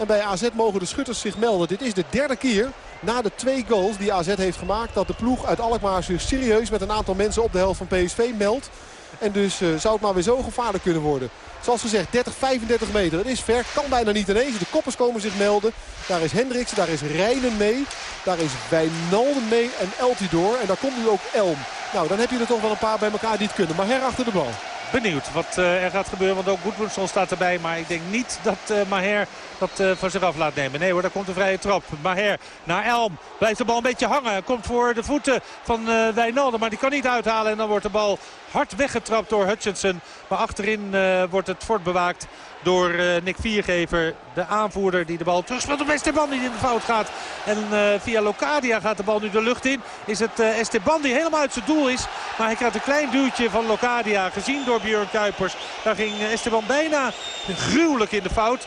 En bij AZ mogen de schutters zich melden. Dit is de derde keer na de twee goals die AZ heeft gemaakt... dat de ploeg uit Alkmaar zich serieus met een aantal mensen op de helft van PSV meldt. En dus uh, zou het maar weer zo gevaarlijk kunnen worden. Zoals gezegd, 30, 35 meter. Dat is ver, kan bijna niet ineens. De koppers komen zich melden. Daar is Hendriksen, daar is Rijnen mee. Daar is Wijnaldum mee en Eltidoor. En daar komt nu ook Elm. Nou, dan heb je er toch wel een paar bij elkaar die het kunnen. Maar her achter de bal benieuwd wat uh, er gaat gebeuren. Want ook Goodwinson staat erbij. Maar ik denk niet dat uh, Maher dat uh, van zich af laat nemen. Nee hoor, daar komt een vrije trap. Maher naar Elm. Blijft de bal een beetje hangen. Komt voor de voeten van Wijnaldum. Maar die kan niet uithalen. En dan wordt de bal hard weggetrapt door Hutchinson. Maar achterin wordt het fort bewaakt door uh, Nick Viergever. De aanvoerder die de bal terugspeelt op Esteban die in de fout gaat. En uh, via Locadia gaat de bal nu de lucht in. Is het uh, Esteban die helemaal uit zijn doel is. Maar hij krijgt een klein duwtje van Locadia. Gezien door Björn Kuipers. Daar ging Esteban bijna gruwelijk in de fout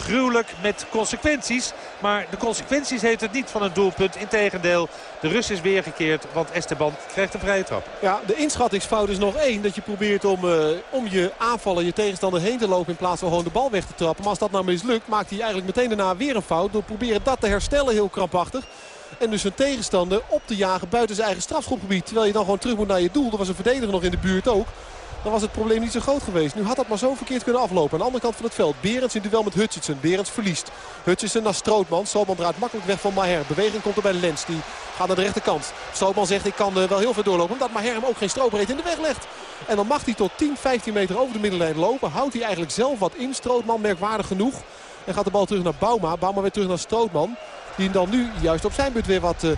gruwelijk met consequenties. Maar de consequenties heeft het niet van een doelpunt. Integendeel, de rust is weergekeerd, want Esteban krijgt een vrije trap. Ja, de inschattingsfout is nog één. Dat je probeert om, uh, om je aanvallen, je tegenstander heen te lopen in plaats van gewoon de bal weg te trappen. Maar als dat nou mislukt, maakt hij eigenlijk meteen daarna weer een fout. Door proberen dat te herstellen heel krampachtig. En dus een tegenstander op te jagen buiten zijn eigen strafschopgebied. Terwijl je dan gewoon terug moet naar je doel. Er was een verdediger nog in de buurt ook dan was het probleem niet zo groot geweest. Nu had dat maar zo verkeerd kunnen aflopen. Aan de andere kant van het veld. Berends in duel met Hutchinson. Berends verliest. Hutchinson naar Strootman. Strootman draait makkelijk weg van Maher. Beweging komt er bij Lens. Die gaat naar de rechterkant. Strootman zegt ik kan eh, wel heel veel doorlopen. Omdat Maher hem ook geen stroopbreed in de weg legt. En dan mag hij tot 10, 15 meter over de middenlijn lopen. Houdt hij eigenlijk zelf wat in. Strootman merkwaardig genoeg. En gaat de bal terug naar Bauma. Bauma weer terug naar Strootman. Die dan nu juist op zijn beurt weer wat uh,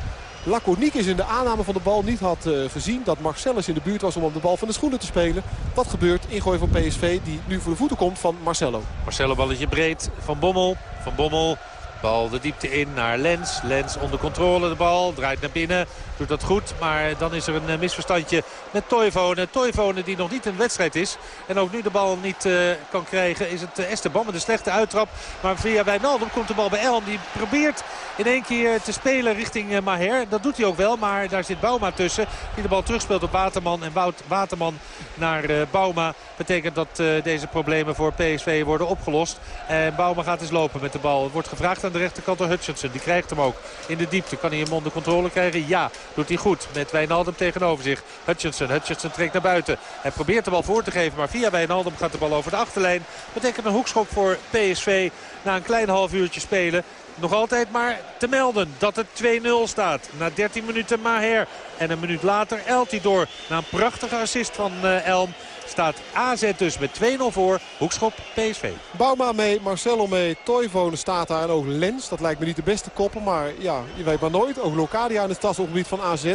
laconiek is in de aanname van de bal. Niet had uh, gezien dat Marcellus in de buurt was om op de bal van de schoenen te spelen. Wat gebeurt? Ingooi van PSV die nu voor de voeten komt van Marcelo. Marcelo balletje breed van Bommel. Van Bommel Bal de diepte in naar Lens. Lens onder controle de bal. Draait naar binnen. Doet dat goed. Maar dan is er een eh, misverstandje met Toivonen. Toivonen die nog niet in wedstrijd is. En ook nu de bal niet uh, kan krijgen. Is het uh, Esteban met een slechte uittrap. Maar via Wijnaldum komt de bal bij Elm. Die probeert in één keer te spelen richting uh, Maher. Dat doet hij ook wel. Maar daar zit Bauma tussen. Die de bal terugspeelt op Waterman. En Wout Waterman naar Bauma. Betekent dat deze problemen voor PSV worden opgelost. En Bauma gaat eens lopen met de bal. Wordt gevraagd aan aan de rechterkant door Hutchinson. Die krijgt hem ook in de diepte. Kan hij hem onder controle krijgen? Ja, doet hij goed. Met Wijnaldum tegenover zich. Hutchinson. Hutchinson trekt naar buiten. Hij probeert de bal voor te geven. Maar via Wijnaldum gaat de bal over de achterlijn. Betekent een hoekschop voor PSV. Na een klein half uurtje spelen. Nog altijd maar te melden dat het 2-0 staat. Na 13 minuten Maher. En een minuut later Eltidoor. Na een prachtige assist van uh, Elm staat AZ dus met 2-0 voor. Hoekschop PSV. Bouma mee, Marcelo mee, Toivonen staat daar en ook Lens. Dat lijkt me niet de beste koppen, maar ja, je weet maar nooit. Ook Locadia in het stadsgebied van AZ.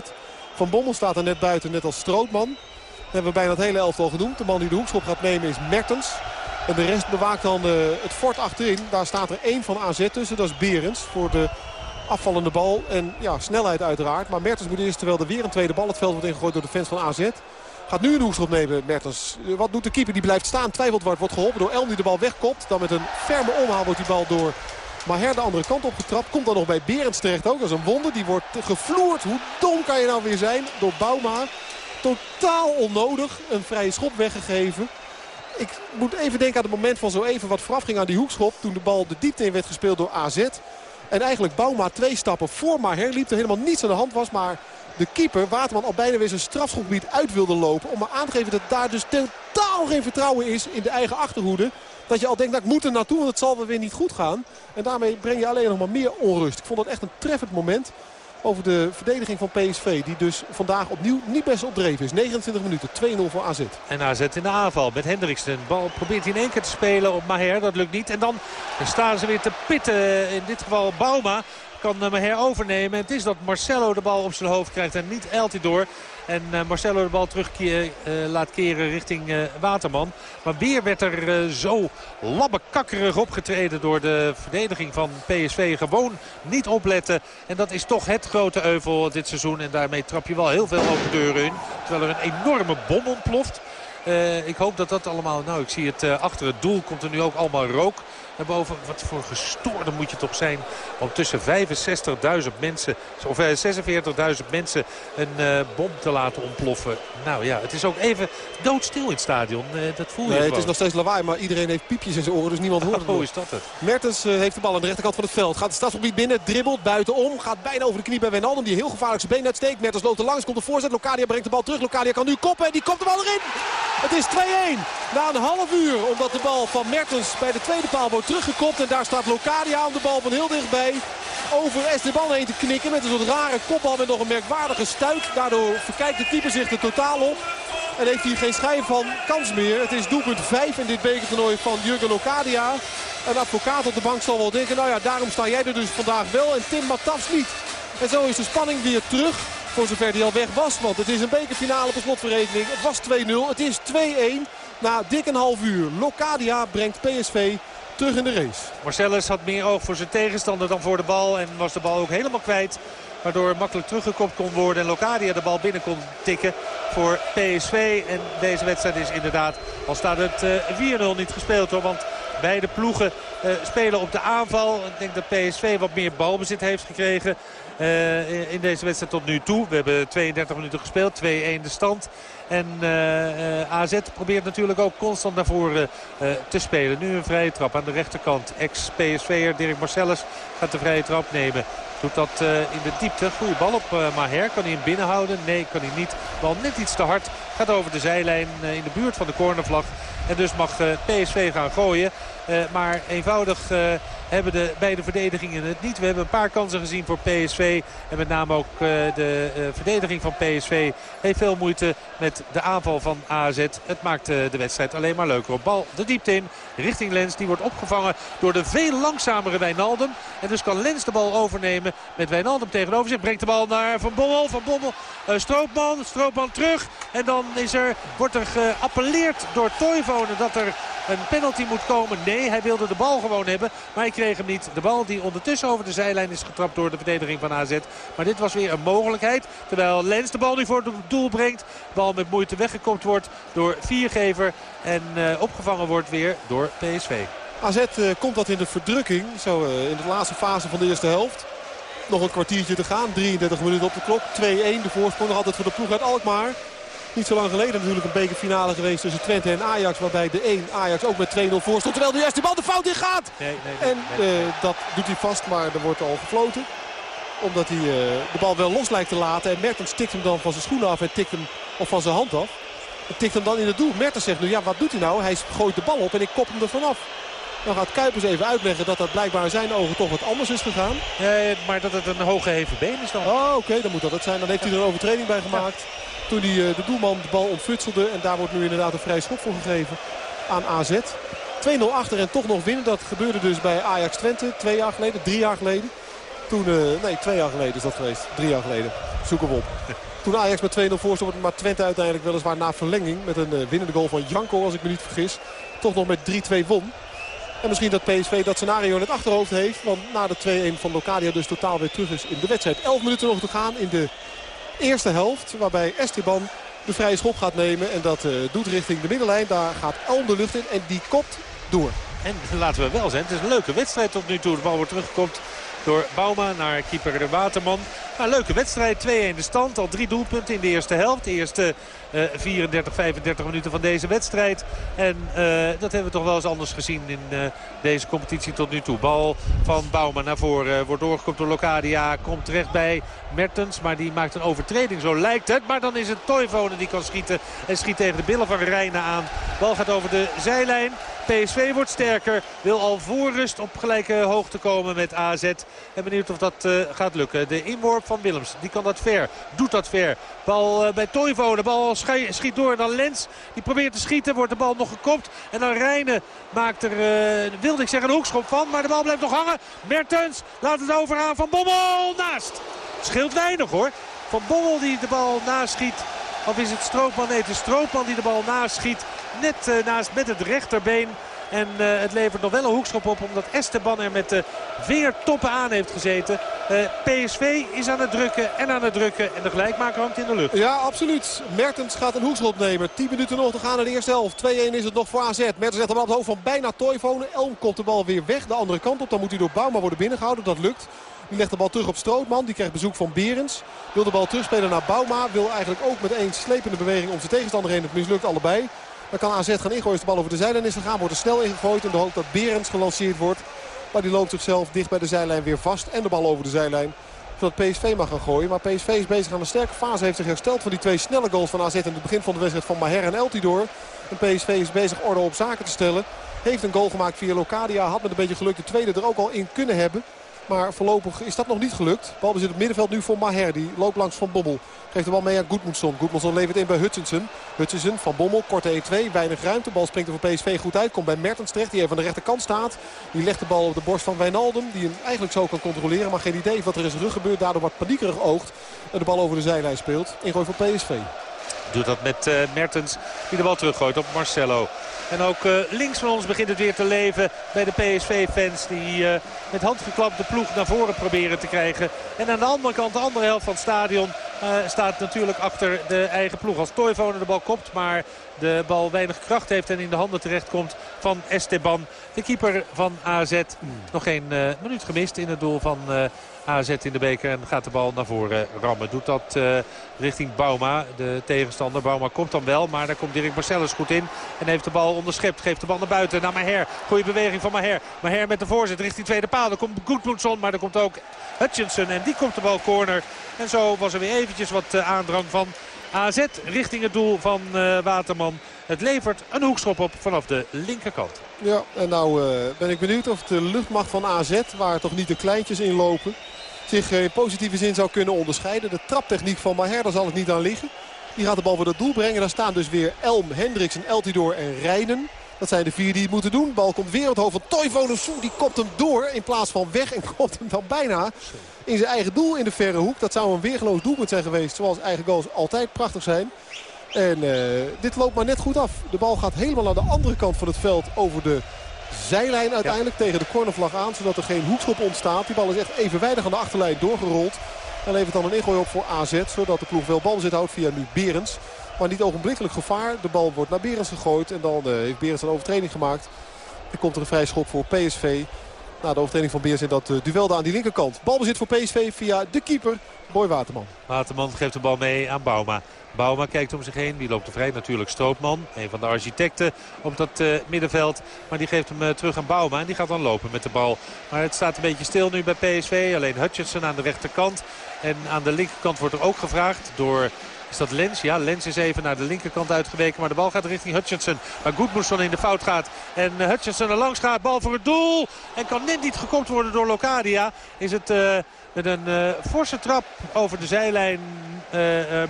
Van Bommel staat er net buiten, net als Strootman. Dat hebben we bijna het hele elftal genoemd. De man die de hoekschop gaat nemen is Mertens. En de rest bewaakt dan uh, het fort achterin. Daar staat er één van AZ tussen. Dat is Berends voor de afvallende bal. En ja, snelheid uiteraard. Maar Mertens moet eerst, terwijl er weer een tweede bal het veld wordt ingegooid door de fans van AZ. Gaat nu een hoekschop nemen, Mertens. Wat doet de keeper? Die blijft staan. Twijfelt wordt, wordt geholpen door Elm die de bal wegkopt. Dan met een ferme omhaal wordt die bal door Maher de andere kant opgetrapt. Komt dan nog bij Berends terecht ook. Dat is een wonder. Die wordt gevloerd. Hoe dom kan je nou weer zijn? Door Bouma. Totaal onnodig. Een vrije schop weggegeven. Ik moet even denken aan het moment van zo even wat voorafging aan die hoekschop. Toen de bal de diepte in werd gespeeld door AZ. En eigenlijk Bouma twee stappen voor Maher liep. Er helemaal niets aan de hand was. Maar de keeper, Waterman, al bijna weer zijn strafschopgebied uit wilde lopen. Om maar aan te geven dat daar dus totaal geen vertrouwen is in de eigen achterhoede. Dat je al denkt, dat nou, ik moet er naartoe, want het zal weer niet goed gaan. En daarmee breng je alleen nog maar meer onrust. Ik vond dat echt een treffend moment. over de verdediging van PSV. Die dus vandaag opnieuw niet best opdreven is. 29 minuten, 2-0 voor AZ. En AZ in de aanval met Hendriksen. Bal probeert in één keer te spelen op Maher. Dat lukt niet. En dan staan ze weer te pitten. In dit geval Bauma kan Maher overnemen. Het is dat Marcelo de bal op zijn hoofd krijgt en niet Eltidoor. En uh, Marcelo de bal terug uh, laat keren richting Waterman. Maar weer werd er zo labbekakkerig opgetreden door de verdediging van PSV. Gewoon niet opletten. En dat is toch het grote euvel dit seizoen. En daarmee trap je wel heel veel open deuren in. Terwijl er een enorme bom ontploft. ik hoop dat dat allemaal... Nou, ik zie het achter het doel komt er nu ook allemaal rook boven. Wat voor gestoorde moet je toch zijn om tussen 65.000 mensen of 46.000 mensen een uh, bom te laten ontploffen. Nou ja, het is ook even doodstil in het stadion. Uh, dat voel je nee, gewoon. Het is nog steeds lawaai, maar iedereen heeft piepjes in zijn oren, dus niemand hoort het. Hoe is dat het? Mertens uh, heeft de bal aan de rechterkant van het veld. Gaat het stadsgebied binnen, dribbelt buitenom. Gaat bijna over de knie bij Wijnaldum, die heel gevaarlijk zijn been uitsteekt. Mertens loopt er langs, komt de voorzet. Locadia brengt de bal terug. Locadia kan nu koppen en die komt de bal erin. Het is 2-1 na een half uur, omdat de bal van Mertens bij de tweede paal wordt teruggekopt. En daar staat Locadia aan de bal van heel dichtbij. Over Esteban heen te knikken met een soort rare kopbal met nog een merkwaardige stuit. Daardoor verkijkt de keeper zich er totaal op. En heeft hij geen schijn van kans meer. Het is doelpunt 5 in dit bekertoernooi van Jurgen Locadia. Een advocaat op de bank zal wel denken, nou ja, daarom sta jij er dus vandaag wel en Tim Matafs niet. En zo is de spanning weer terug. Voor zover die al weg was, want het is een bekerfinale de slotverrekening. Het was 2-0, het is 2-1 na dik een half uur. Locadia brengt PSV terug in de race. Marcellus had meer oog voor zijn tegenstander dan voor de bal. En was de bal ook helemaal kwijt. Waardoor makkelijk teruggekopt kon worden. En Locadia de bal binnen kon tikken voor PSV. En deze wedstrijd is inderdaad, al staat het uh, 4-0 niet gespeeld hoor. Want beide ploegen uh, spelen op de aanval. Ik denk dat PSV wat meer balbezit heeft gekregen. Uh, in deze wedstrijd tot nu toe. We hebben 32 minuten gespeeld. 2-1 de stand. En uh, uh, AZ probeert natuurlijk ook constant naar voren te spelen. Nu een vrije trap aan de rechterkant. Ex-PSV'er Dirk Marcellus gaat de vrije trap nemen. Doet dat in de diepte. Goede bal op Maher. Kan hij hem binnenhouden? Nee, kan hij niet. Bal net iets te hard. Gaat over de zijlijn in de buurt van de cornervlag. En dus mag PSV gaan gooien. maar eenvoudig hebben de beide verdedigingen het niet. We hebben een paar kansen gezien voor PSV. En met name ook de verdediging van PSV heeft veel moeite met de aanval van AZ. Het maakt de wedstrijd alleen maar leuker. Bal de diepte in richting Lens. Die wordt opgevangen door de veel langzamere Wijnaldum. En dus kan Lens de bal overnemen met Wijnaldum tegenover zich. Brengt de bal naar Van Bommel. Van Bommel, Stroopman. Stroopman terug. En dan is er, wordt er geappelleerd door Toivonen dat er een penalty moet komen. Nee, hij wilde de bal gewoon hebben. Maar hij kreeg niet. De bal die ondertussen over de zijlijn is getrapt door de verdediging van AZ. Maar dit was weer een mogelijkheid. Terwijl Lens de bal nu voor het doel brengt. Bal met moeite weggekopt wordt door Viergever. En uh, opgevangen wordt weer door PSV. AZ uh, komt dat in de verdrukking. Zo uh, in de laatste fase van de eerste helft. Nog een kwartiertje te gaan. 33 minuten op de klok. 2-1 de voorsprong nog altijd voor de ploeg uit Alkmaar. Niet zo lang geleden natuurlijk een bekerfinale geweest tussen Twente en Ajax. Waarbij de 1 Ajax ook met 2-0 voor stond. Terwijl nu eerst die bal de fout in gaat. Nee, nee, nee, en nee, uh, dat doet hij vast, maar er wordt al gefloten. Omdat hij uh, de bal wel los lijkt te laten. En Mertens tikt hem dan van zijn schoenen af en tikt hem of van zijn hand af. En tikt hem dan in het doel. Mertens zegt nu, ja wat doet hij nou? Hij gooit de bal op en ik kop hem er vanaf. Dan gaat Kuipers even uitleggen dat dat blijkbaar in zijn ogen toch wat anders is gegaan. Nee, maar dat het een hoge heven been is dan. Oh, oké, okay, dan moet dat het zijn. Dan heeft hij er een overtreding bij gemaakt. Ja. Toen hij uh, de doelman de bal ontfutselde. En daar wordt nu inderdaad een vrij schop voor gegeven aan AZ. 2-0 achter en toch nog winnen. Dat gebeurde dus bij Ajax Twente. Twee jaar geleden, drie jaar geleden. Toen, uh, nee, twee jaar geleden is dat geweest. Drie jaar geleden. Zoeken we op. Toen Ajax met 2-0 voor stond, maar Twente uiteindelijk weliswaar na verlenging. Met een uh, winnende goal van Janko, als ik me niet vergis. Toch nog met 3-2 won. En misschien dat PSV dat scenario in het achterhoofd heeft. Want na de 2-1 van Locadia dus totaal weer terug is in de wedstrijd. 11 minuten nog te gaan in de eerste helft. Waarbij Esteban de vrije schop gaat nemen. En dat uh, doet richting de middenlijn. Daar gaat Elm de lucht in. En die kopt door. En laten we wel zijn, het is een leuke wedstrijd tot nu toe. De bal wordt teruggekomt door Bauma naar keeper de Waterman. Leuke wedstrijd, 2-1 de stand. Al drie doelpunten in de eerste helft. De eerste uh, 34, 35 minuten van deze wedstrijd. En uh, dat hebben we toch wel eens anders gezien in uh, deze competitie tot nu toe. Bal van Bauma naar voren. wordt doorgekomen door Locadia. Komt terecht bij Mertens. Maar die maakt een overtreding, zo lijkt het. Maar dan is het Toivonen die kan schieten. En schiet tegen de billen van Rijnen aan. Bal gaat over de zijlijn. PSV wordt sterker. Wil al voor rust op gelijke hoogte komen met AZ. En benieuwd of dat gaat lukken. De inworp van Willems, die kan dat ver. Doet dat ver. Bal bij Toivo. De bal schiet door. Dan Lens, die probeert te schieten. Wordt de bal nog gekopt. En dan Rijnen maakt er, wilde ik zeggen, een hoekschop van. Maar de bal blijft nog hangen. Mertens laat het over aan Van Bommel naast. Scheelt weinig hoor. Van Bommel die de bal naschiet. Of is het Stroopman? Nee, is Stroopman die de bal naschiet. Net uh, naast met het rechterbeen. En uh, het levert nog wel een hoekschop op omdat Esteban er met de vingertoppen aan heeft gezeten. PSV is aan het drukken en aan het drukken. En de gelijkmaker hangt in de lucht. Ja, absoluut. Mertens gaat een hoekschop nemen. 10 minuten nog te gaan in de eerste helft. 2-1 is het nog voor AZ. Mertens zet de bal op het hoofd van bijna Toivonen. Elm komt de bal weer weg de andere kant op. Dan moet hij door Bouma worden binnengehouden. Dat lukt. Die legt de bal terug op Strootman. Die krijgt bezoek van Berens. Wil de bal terugspelen naar Bouma. Wil eigenlijk ook met één slepende beweging om zijn tegenstander heen. Het mislukt allebei. Dan kan AZ gaan ingooien als de bal over de zijlijn is gegaan. Wordt er snel ingegooid in de hoop dat Berens gelanceerd wordt. Maar die loopt zichzelf dicht bij de zijlijn weer vast. En de bal over de zijlijn. Zodat PSV mag gaan gooien. Maar PSV is bezig aan een sterke fase. Heeft zich hersteld van die twee snelle goals van AZ in het begin van de wedstrijd van Maher en Eltidoor. En PSV is bezig orde op zaken te stellen. Heeft een goal gemaakt via Locadia. Had met een beetje geluk de tweede er ook al in kunnen hebben. Maar voorlopig is dat nog niet gelukt. Bal zit het middenveld nu voor Maher. Die loopt langs Van Bommel. Geeft de bal mee aan Goedmundsson. Goedmundsson levert in bij Hutchinson. Hutchinson van Bommel. Korte 1-2. Weinig ruimte. Bal springt er voor PSV goed uit. Komt bij Mertens terecht. Die even aan de rechterkant staat. Die legt de bal op de borst van Wijnaldum. Die hem eigenlijk zo kan controleren. Maar geen idee wat er in zijn rug gebeurt. Daardoor wat paniekerig oogt. En de bal over de zijlijn speelt. Ingooi voor PSV. Doet dat met uh, Mertens. Die de bal teruggooit op Marcelo. En ook uh, links van ons begint het weer te leven bij de PSV-fans. Die uh, met handgeklap de ploeg naar voren proberen te krijgen. En aan de andere kant, de andere helft van het stadion... Uh, staat natuurlijk achter de eigen ploeg. Als Toivonen de bal kopt, maar de bal weinig kracht heeft... en in de handen terechtkomt van Esteban. De keeper van AZ. Nog geen minuut gemist in het doel van AZ in de beker. En gaat de bal naar voren rammen. Doet dat uh, richting Bauma, de tegenstander. Bauma komt dan wel, maar daar komt Dirk Marcellus goed in. En heeft de bal onderschept. Geeft de bal naar buiten, naar Maher. Goeie beweging van Maher. Maher met de voorzet richting tweede paal. Dan komt Goodmundsson, maar er komt ook Hutchinson. En die komt de bal corner. En zo was er weer eventjes wat uh, aandrang van AZ richting het doel van uh, Waterman. Het levert een hoekschop op vanaf de linkerkant. Ja, en nou ben ik benieuwd of de luchtmacht van AZ, waar toch niet de kleintjes in lopen zich in positieve zin zou kunnen onderscheiden. De traptechniek van Maher, daar zal het niet aan liggen. Die gaat de bal voor het doel brengen. Daar staan dus weer Elm, Hendricks, Eltidoor en Rijnen. Dat zijn de vier die het moeten doen. Bal komt weer op het hoofd van Toivonen. Die kopt hem door in plaats van weg. En kopt hem dan bijna in zijn eigen doel in de verre hoek. Dat zou een weergeloos doelpunt zijn geweest. Zoals eigen goals altijd prachtig zijn. En uh, dit loopt maar net goed af. De bal gaat helemaal aan de andere kant van het veld over de zijlijn uiteindelijk tegen de cornervlag aan. Zodat er geen hoekschop ontstaat. Die bal is echt evenwijdig aan de achterlijn doorgerold. En levert dan een ingooi op voor AZ. Zodat de ploeg wel balbezit houdt via nu Berens. Maar niet ogenblikkelijk gevaar. De bal wordt naar Berens gegooid. En dan uh, heeft Berens een overtreding gemaakt. Er komt er een vrij schop voor PSV. Na de overtreding van Beers in dat uh, duel daar aan die linkerkant. Balbezit voor PSV via de keeper, Boy Waterman. Waterman geeft de bal mee aan Bauma. Bauma kijkt om zich heen. Die loopt er vrij natuurlijk Stroopman. Een van de architecten op dat uh, middenveld. Maar die geeft hem uh, terug aan Bauma. En die gaat dan lopen met de bal. Maar het staat een beetje stil nu bij PSV. Alleen Hutchinson aan de rechterkant. En aan de linkerkant wordt er ook gevraagd door is dat Lens? Ja, Lens is even naar de linkerkant uitgeweken. Maar de bal gaat richting Hutchinson. Waar Goedmoesson in de fout gaat. En uh, Hutchinson er langs gaat. Bal voor het doel. En kan net niet gekopt worden door Locadia. Is het met een forse trap over de zijlijn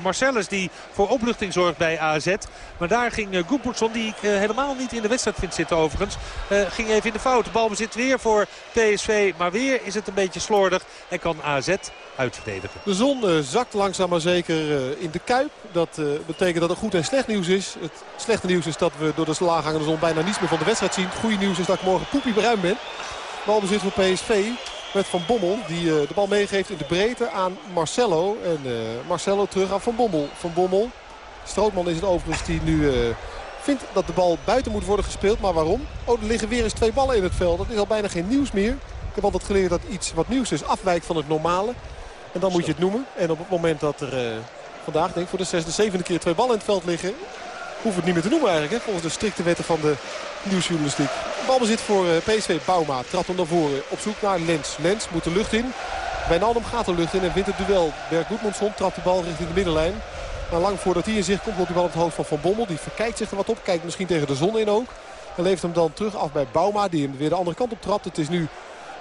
Marcellus die voor opluchting zorgt bij AZ. Maar daar ging uh, die ik helemaal niet in de wedstrijd vind zitten overigens, ging even in de fout. De bal bezit weer voor PSV, maar weer is het een beetje slordig en kan AZ uitverdedigen. De zon zakt langzaam maar zeker in de Kuip. Dat betekent dat er goed en slecht nieuws is. Het slechte nieuws is dat we door de slaaghangende zon bijna niets meer van de wedstrijd zien. Het goede nieuws is dat ik morgen poepie bruin ben. Bal bezit voor PSV met Van Bommel. Die uh, de bal meegeeft in de breedte aan Marcelo. En uh, Marcelo terug aan Van Bommel. Van Bommel, Strootman is het overigens die nu uh, vindt dat de bal buiten moet worden gespeeld. Maar waarom? Oh, er liggen weer eens twee ballen in het veld. Dat is al bijna geen nieuws meer. Ik heb altijd geleerd dat iets wat nieuws is afwijkt van het normale. En dan moet je het noemen. En op het moment dat er vandaag, denk ik, voor de zesde, zevende keer twee ballen in het veld liggen... hoeven het niet meer te noemen eigenlijk. Hè, volgens de strikte wetten van de nieuwsjournalistiek. Balbezit voor PSV. Bouma trapt hem naar voren. Op zoek naar Lens. Lens moet de lucht in. Wijnaldum gaat de lucht in en wint het duel. Berg Goedmundsson trapt de bal richting de middenlijn. Maar lang voordat hij in zicht komt, loopt die bal op het hoofd van Van Bommel. Die verkijkt zich er wat op. Kijkt misschien tegen de zon in ook. En levert hem dan terug af bij Bouma. Die hem weer de andere kant op trapt. Het is nu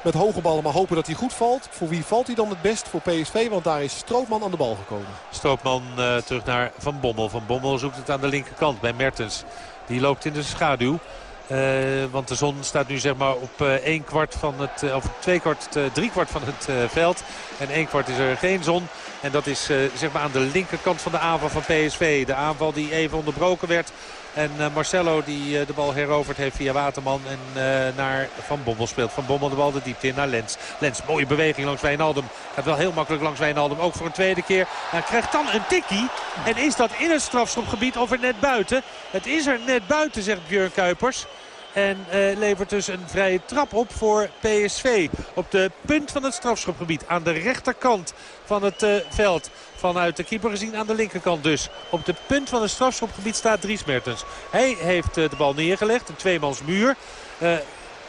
met hoge ballen. Maar hopen dat hij goed valt. Voor wie valt hij dan het best? Voor PSV, want daar is Stroopman aan de bal gekomen. Stroopman uh, terug naar Van Bommel. Van Bommel zoekt het aan de linkerkant bij Mertens. Die loopt in de schaduw. Uh, want de zon staat nu zeg op uh, één kwart van het, uh, of twee kwart, drie kwart van het veld. En één kwart is er geen zon. En dat is zeg aan de linkerkant van de aanval van PSV. De aanval die even onderbroken werd en uh, Marcelo die uh, de bal heroverd heeft via Waterman. En uh, naar Van Bommel speelt. Van Bommel de bal de diepte in naar Lens. Lens, mooie beweging langs Wijnaldum. Gaat wel heel makkelijk langs Wijnaldum. Ook voor een tweede keer. Hij krijgt dan een tikkie. En is dat in het strafschopgebied of er net buiten? Het is er net buiten, zegt Björn Kuipers. En levert dus een vrije trap op voor PSV. Op de punt van het strafschopgebied. Aan de rechterkant van het veld. Vanuit de keeper gezien aan de linkerkant dus. Op de punt van het strafschopgebied staat Dries Mertens. Hij heeft uh, de bal neergelegd. Een tweemansmuur.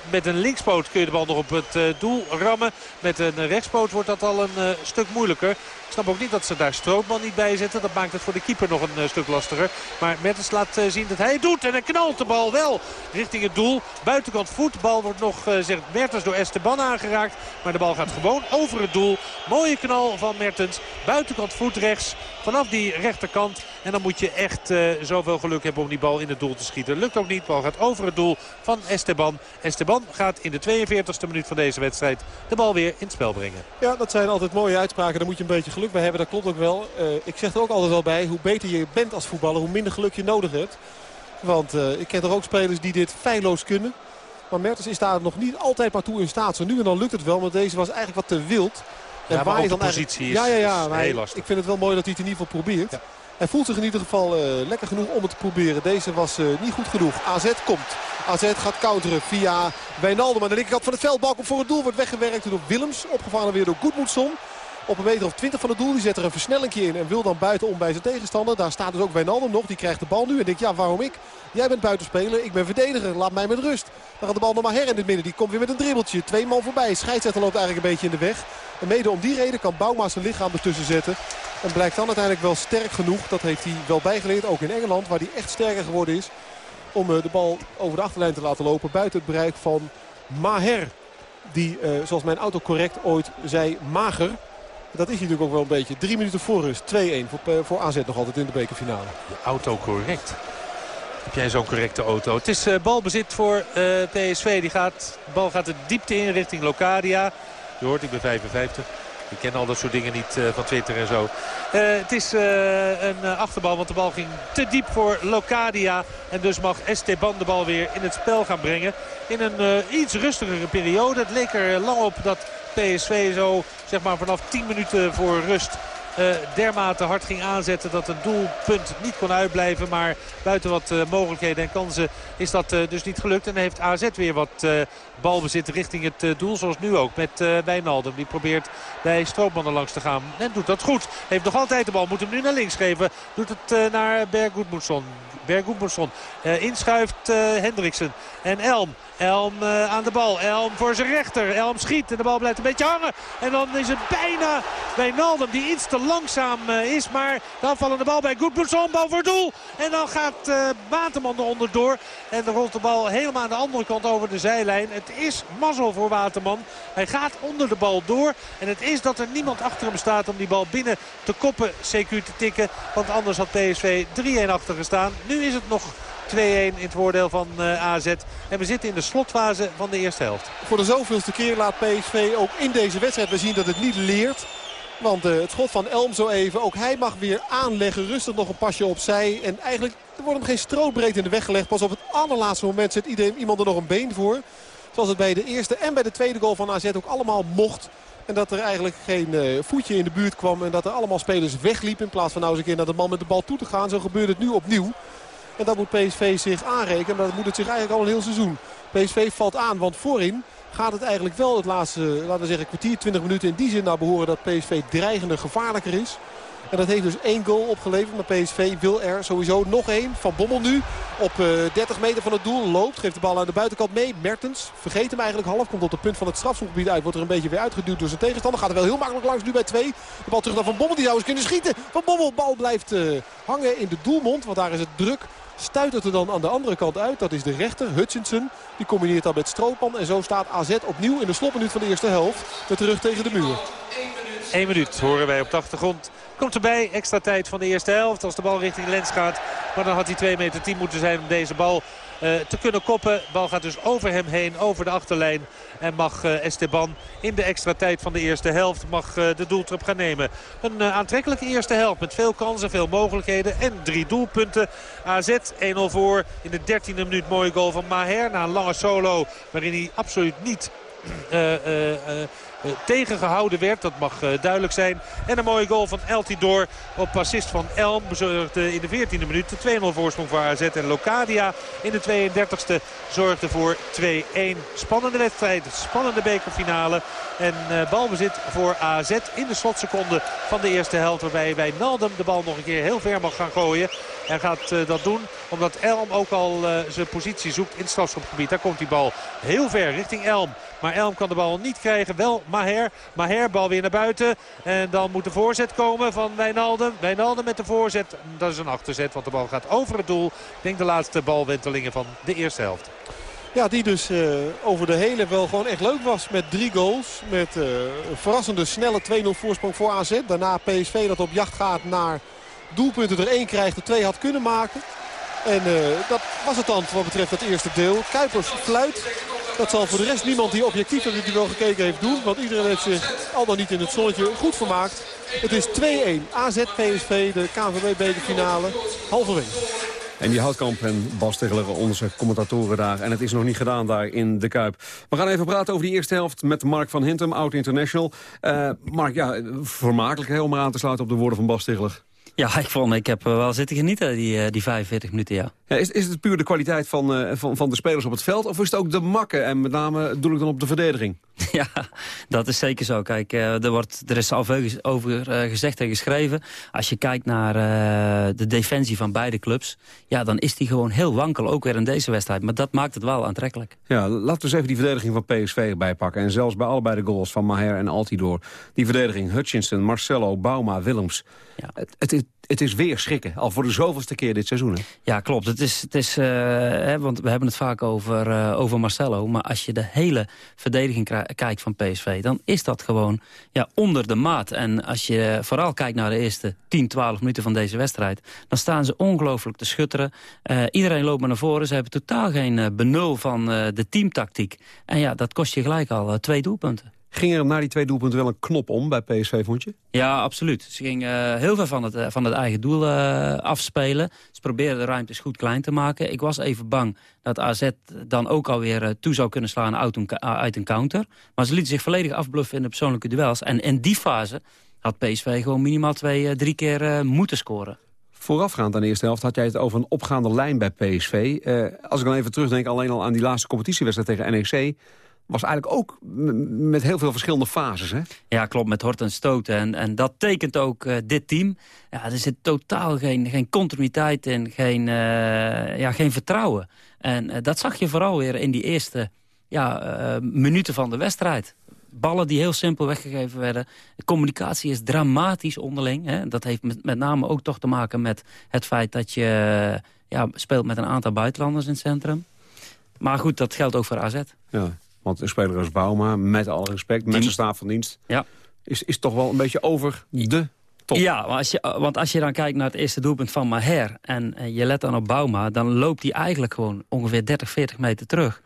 met een linkspoot kun je de bal nog op het doel rammen. Met een rechtspoot wordt dat al een stuk moeilijker. Ik snap ook niet dat ze daar Strootman niet bij zetten. Dat maakt het voor de keeper nog een uh, stuk lastiger. Maar Mertens laat uh, zien dat hij doet. En hij knalt de bal wel richting het doel. Buitenkant voet. De bal wordt nog, uh, zegt Mertens, door Esteban aangeraakt. Maar de bal gaat gewoon over het doel. Mooie knal van Mertens. Buitenkant voet rechts. Vanaf die rechterkant. En dan moet je echt zoveel geluk hebben om die bal in het doel te schieten. Lukt ook niet. Bal gaat over het doel van Esteban. Esteban gaat in de 42e minuut van deze wedstrijd de bal weer in het spel brengen. Ja, dat zijn altijd mooie uitspraken. Dan moet je een beetje geluk bij hebben. Dat klopt ook wel. Uh, ik zeg er ook altijd wel bij. Hoe beter je bent als voetballer, hoe minder geluk je nodig hebt. Want uh, ik ken er ook spelers die dit feilloos kunnen. Maar Mertens is daar nog niet altijd maar toe in staat. Zo nu en dan lukt het wel, maar deze was eigenlijk wat te wild. En ja, waar je dan positie is, ja, ja, ja, heel lastig. Ik vind het wel mooi dat hij het in ieder geval probeert. Ja. Hij voelt zich in ieder geval uh, lekker genoeg om het te proberen. Deze was uh, niet goed genoeg. AZ komt. AZ gaat counteren via Wijnaldum aan de linkerkant van het veld. Bal voor het doel. Wordt weggewerkt door Willems. Opgevangen weer door Goedmoedson op een meter of 20 van het doel. Die zet er een versnelling in en wil dan buitenom bij zijn tegenstander. Daar staat dus ook Wijnaldum nog. Die krijgt de bal nu en denkt ja waarom ik? Jij bent buitenspeler, ik ben verdediger. Laat mij met rust. Dan gaat de bal nog maar her in het midden. Die komt weer met een dribbeltje. Twee man voorbij. Scheidsrechter loopt eigenlijk een beetje in de weg. En mede om die reden kan Bouma zijn lichaam ertussen zetten. En blijkt dan uiteindelijk wel sterk genoeg. Dat heeft hij wel bijgeleerd. Ook in Engeland waar hij echt sterker geworden is. Om de bal over de achterlijn te laten lopen. Buiten het bereik van Maher. Die, zoals mijn auto correct ooit zei, mager. Dat is natuurlijk ook wel een beetje. Drie minuten voor rust. 2-1 voor, eh, voor AZ nog altijd in de bekerfinale. De auto correct. Heb jij zo'n correcte auto? Het is uh, balbezit voor uh, PSV. Die gaat, de bal gaat de diepte in richting Locadia. Je hoort, ik ben 55. Ik ken al dat soort dingen niet van Twitter en zo. Het is een achterbal, want de bal ging te diep voor Locadia. En dus mag Esteban de bal weer in het spel gaan brengen. In een iets rustigere periode. Het leek er lang op dat PSV zo zeg maar, vanaf 10 minuten voor rust uh, dermate hard ging aanzetten dat het doelpunt niet kon uitblijven. Maar buiten wat uh, mogelijkheden en kansen is dat uh, dus niet gelukt. En heeft AZ weer wat balbezit richting het doel. Zoals nu ook met Wijnaldum. Die probeert bij Stroopman langs te gaan. En doet dat goed. Heeft nog altijd de bal. Moet hem nu naar links geven. Doet het naar Berg Goedmoedson. Berg Goedmoedson inschuift Hendriksen. En Elm. Elm aan de bal. Elm voor zijn rechter. Elm schiet en de bal blijft een beetje hangen. En dan is het bijna Wijnaldum die iets te langzaam is. Maar dan vallen de bal bij Goedmoedson. Bal voor doel. En dan gaat Waterman eronder door. En dan rolt de bal helemaal aan de andere kant over de zijlijn. Is mazzel voor Waterman. Hij gaat onder de bal door. En het is dat er niemand achter hem staat om die bal binnen te koppen. CQ te tikken. Want anders had PSV 3-1 achter gestaan. Nu is het nog 2-1 in het voordeel van uh, AZ. En we zitten in de slotfase van de eerste helft. Voor de zoveelste keer laat PSV ook in deze wedstrijd we zien dat het niet leert. Want uh, het schot van Elm zo even, ook hij mag weer aanleggen. Rustig nog een pasje opzij. En eigenlijk er wordt hem geen strootbreed in de weg gelegd. Pas op het allerlaatste moment zet iedereen, iemand er nog een been voor. Zoals het bij de eerste en bij de tweede goal van AZ ook allemaal mocht. En dat er eigenlijk geen uh, voetje in de buurt kwam. En dat er allemaal spelers wegliepen. In plaats van nou eens een keer naar de man met de bal toe te gaan. Zo gebeurt het nu opnieuw. En dat moet PSV zich aanrekenen. Maar dat moet het zich eigenlijk al een heel seizoen. PSV valt aan, want voorin gaat het eigenlijk wel het laatste, laten we zeggen, kwartier, 20 minuten in die zin naar behoren dat PSV dreigender gevaarlijker is. En dat heeft dus één goal opgeleverd. Maar PSV wil er sowieso nog één. Van Bommel nu op uh, eh, 30 meter van het doel. Loopt, geeft de bal aan de buitenkant mee. Mertens vergeet hem eigenlijk half. Komt op het punt van het strafschopgebied uit. Wordt er een beetje weer uitgeduwd door zijn tegenstander. Gaat er wel heel makkelijk langs nu bij twee. De bal terug naar Van Bommel. Die zou eens kunnen schieten. Van Bommel, bal blijft uh, hangen in de doelmond. Want daar is het druk Stuit het er dan aan de andere kant uit. Dat is de rechter, Hutchinson. Die combineert dan met Stroopman. En zo staat AZ opnieuw in de slotminuut van de eerste helft. Met terug tegen de muur. 1 minuut horen wij op de achtergrond. Komt erbij, extra tijd van de eerste helft als de bal richting Lens gaat. Maar dan had hij 2 meter 10 moeten zijn om deze bal uh, te kunnen koppen. De bal gaat dus over hem heen, over de achterlijn. En mag uh, Esteban in de extra tijd van de eerste helft mag, uh, de doeltrap gaan nemen. Een aantrekkelijke eerste helft met veel kansen, veel mogelijkheden en drie doelpunten. AZ 1-0 voor in de 13e minuut. Mooie goal van Maher na een lange solo waarin hij absoluut niet... Eh, tegengehouden werd. Dat mag eh, duidelijk zijn. En een mooie goal van Eltidoor op assist van Elm. Bezorgde in de 14e minuut de 2-0 voorsprong voor AZ. En Locadia in de 32e zorgde voor 2-1. Spannende wedstrijd, spannende bekerfinale. En uh, balbezit voor AZ in de slotseconde van de eerste helft. Waarbij bij Naldum de bal nog een keer heel ver mag gaan gooien. En gaat dat doen omdat Elm ook al zijn positie zoekt in het strafschopgebied. Daar komt die bal heel ver richting Elm. Maar Elm kan de bal niet krijgen. Wel Maher. Maher bal weer naar buiten. En dan moet de voorzet komen van Wijnaldum. Wijnaldum met de voorzet. Dat is een achterzet want de bal gaat over het doel. Ik denk de laatste balwentelingen van de eerste helft. Ja, die dus uh, over de hele wel gewoon echt leuk was met drie goals. Met uh, een verrassende snelle 2-0 voorsprong voor AZ. Daarna PSV dat op jacht gaat naar doelpunten er één krijgt. De twee had kunnen maken. En uh, dat was het dan wat betreft het eerste deel. Kuipers fluit. Dat zal voor de rest niemand die objectief naar dit wel gekeken heeft doen. Want iedereen heeft zich al dan niet in het zonnetje goed vermaakt. Het is 2-1. AZ PSV, de KNVB-bekerfinale. Halverwege. En die Houtkamp en Bas Tegeler, onze commentatoren daar. En het is nog niet gedaan daar in de Kuip. We gaan even praten over die eerste helft met Mark van Hintem, oud-international. Uh, Mark, ja, vermakelijk hè, om eraan te sluiten op de woorden van Bas Tegeler. Ja, ik vond, ik heb eh, wel zitten genieten, die, eh, die 45 minuten, ja. ja is, is het puur de kwaliteit van, uh, van, van de spelers op het veld... of is het ook de makken en met name doe ik dan op de verdediging? Ja, dat is zeker zo. Kijk, er, wordt, er is al veel over gezegd en geschreven. Als je kijkt naar de defensie van beide clubs... ja, dan is die gewoon heel wankel, ook weer in deze wedstrijd. Maar dat maakt het wel aantrekkelijk. Ja, laten we eens even die verdediging van PSV erbij pakken. En zelfs bij allebei de goals van Maher en Altidor. Die verdediging, Hutchinson, Marcelo, Bauma, Willems... Ja. Het, het, het is weer schrikken. Al voor de zoveelste keer dit seizoen. Hè? Ja, klopt. Het is, het is, uh, hè, want we hebben het vaak over, uh, over Marcelo. Maar als je de hele verdediging kijkt van PSV... dan is dat gewoon ja, onder de maat. En als je vooral kijkt naar de eerste 10, 12 minuten van deze wedstrijd... dan staan ze ongelooflijk te schutteren. Uh, iedereen loopt maar naar voren. Ze hebben totaal geen benul van de teamtactiek. En ja, dat kost je gelijk al twee doelpunten. Ging er na die twee doelpunten wel een knop om bij PSV, vond je? Ja, absoluut. Ze gingen uh, heel veel van het, uh, van het eigen doel uh, afspelen. Ze probeerden de ruimtes goed klein te maken. Ik was even bang dat AZ dan ook alweer toe zou kunnen slaan uit een, uit een counter. Maar ze lieten zich volledig afbluffen in de persoonlijke duels. En in die fase had PSV gewoon minimaal twee, drie keer moeten scoren. Voorafgaand aan de eerste helft had jij het over een opgaande lijn bij PSV. als ik dan even terugdenk alleen al aan die laatste competitiewedstrijd tegen NEC was eigenlijk ook met heel veel verschillende fases, hè? Ja, klopt, met hort en stoten. En, en dat tekent ook uh, dit team. Ja, er zit totaal geen, geen continuïteit in, geen, uh, ja, geen vertrouwen. En uh, dat zag je vooral weer in die eerste ja, minuten van de wedstrijd. Ballen die heel simpel weggegeven werden. De communicatie is dramatisch onderling. Hè? Dat heeft met, met name ook toch te maken met het feit dat je ja, speelt met een aantal buitenlanders in het centrum. Maar goed, dat geldt ook voor AZ. Ja. Want een speler als Bauma, met alle respect, met zijn staat van dienst... Ja. Is, is toch wel een beetje over de top. Ja, maar als je, want als je dan kijkt naar het eerste doelpunt van Maher... en, je let dan op Bauma, dan loopt hij eigenlijk gewoon ongeveer 30, 40 meter terug.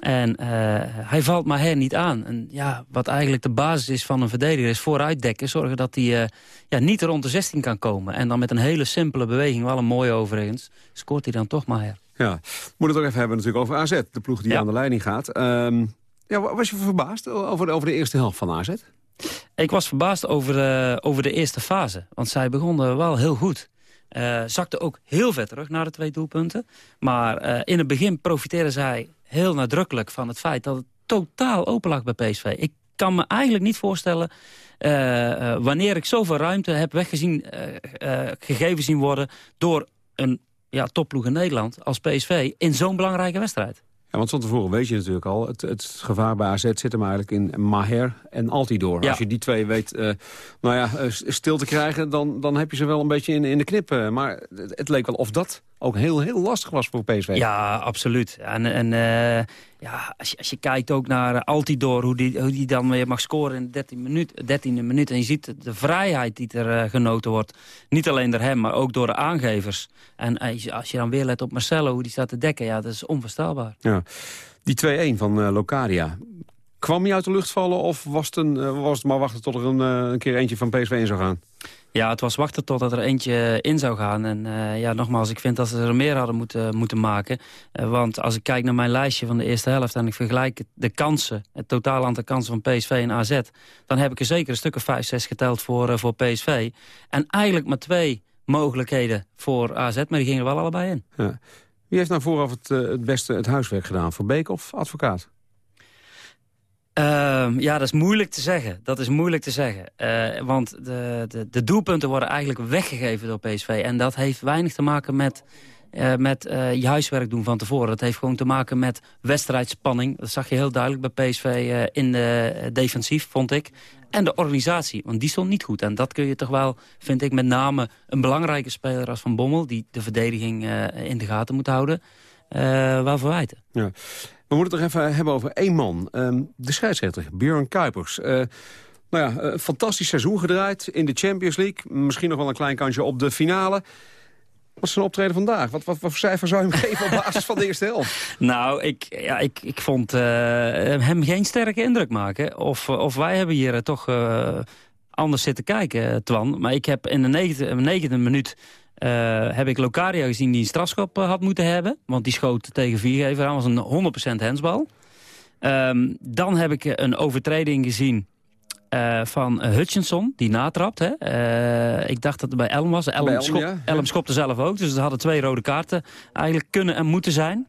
En uh, hij valt Maher niet aan. En ja, wat eigenlijk de basis is van een verdediger is vooruitdekken. Zorgen dat hij uh, ja, niet rond de 16 kan komen. En dan met een hele simpele beweging, wel een mooie overigens... scoort hij dan toch Maher. Ja, moet het ook even hebben natuurlijk over AZ. De ploeg die aan de leiding gaat. Um, ja, was je verbaasd over de, over de eerste helft van AZ? Ik was verbaasd over, uh, over de eerste fase. Want zij begonnen wel heel goed. Uh, zakte ook heel ver terug naar de twee doelpunten. Maar uh, in het begin profiteerden zij heel nadrukkelijk van het feit... dat het totaal open lag bij PSV. Ik kan me eigenlijk niet voorstellen... wanneer ik zoveel ruimte heb weggezien, gegeven zien worden... door een ja, topploeg in Nederland als PSV in zo'n belangrijke wedstrijd. Ja, want van tevoren weet je natuurlijk al, het, het gevaar bij AZ zit hem eigenlijk in Maher en Altidor. Als je die twee weet uh, nou ja, uh, stil te krijgen, dan, dan heb je ze wel een beetje in, in de knip. Uh, maar het, het, leek wel of dat ook heel, heel lastig was voor PSV. Ja, absoluut. En, en uh, ja, als, je, als je kijkt ook naar Altidor, hoe die, hoe die dan weer mag scoren in de 13 minuut, 13e minuut. En je ziet de vrijheid die er uh, genoten wordt. Niet alleen door hem, maar ook door de aangevers. En als je dan weer let op Marcelo, hoe die staat te dekken, ja, dat is onvoorstelbaar. Ja. Die 2-1 van Locadia, kwam hij uit de lucht vallen of was het, een, was het maar wachten tot er een, een keer eentje van PSV in zou gaan? Ja, het was wachten totdat er eentje in zou gaan. En uh, ja, nogmaals, ik vind dat ze er meer hadden moeten, moeten maken. Uh, want als ik kijk naar mijn lijstje van de eerste helft... en ik vergelijk de kansen, het totale aantal kansen van PSV en AZ... dan heb ik er zeker een stuk of 5, 6 geteld voor, uh, voor PSV. En eigenlijk maar twee mogelijkheden voor AZ, maar die gingen er wel allebei in. Wie heeft nou vooraf het, het beste het huiswerk gedaan? Voor Beek of advocaat? Uh, ja, dat is moeilijk te zeggen. Dat is moeilijk te zeggen. Uh, want de, de, de, doelpunten worden eigenlijk weggegeven door PSV. En dat heeft weinig te maken met, uh, met uh, je huiswerk doen van tevoren. Dat heeft gewoon te maken met wedstrijdspanning. Dat zag je heel duidelijk bij PSV in de defensief, vond ik. En de organisatie, want die stond niet goed. En dat kun je toch wel, vind ik, met name een belangrijke speler als Van Bommel... die de verdediging in de gaten moet houden, wel verwijten. Ja. We moeten het toch even hebben over één man. Um, de scheidsrechter, Björn Kuipers. Uh, nou ja, uh, fantastisch seizoen gedraaid in de Champions League. Misschien nog wel een klein kansje op de finale. Wat is zijn optreden vandaag? Wat, wat, wat voor cijfer zou je hem geven op basis van de eerste helft? Nou, ik, ja, ik, ik vond uh, hem geen sterke indruk maken. Of, of wij hebben hier toch anders zitten kijken, Twan. Maar ik heb in de negende, negende minuut heb ik Locaria gezien die een strafschop uh, had moeten hebben. Want die schoot tegen Viergever aan. was een 100% hensbal. Um, dan heb ik een overtreding gezien uh, van Hutchinson, die natrapt. Hè? ik dacht dat het bij Elm was. Elm, Elm, schop, ja. Elm schopte zelf ook. Dus er hadden twee rode kaarten eigenlijk kunnen en moeten zijn.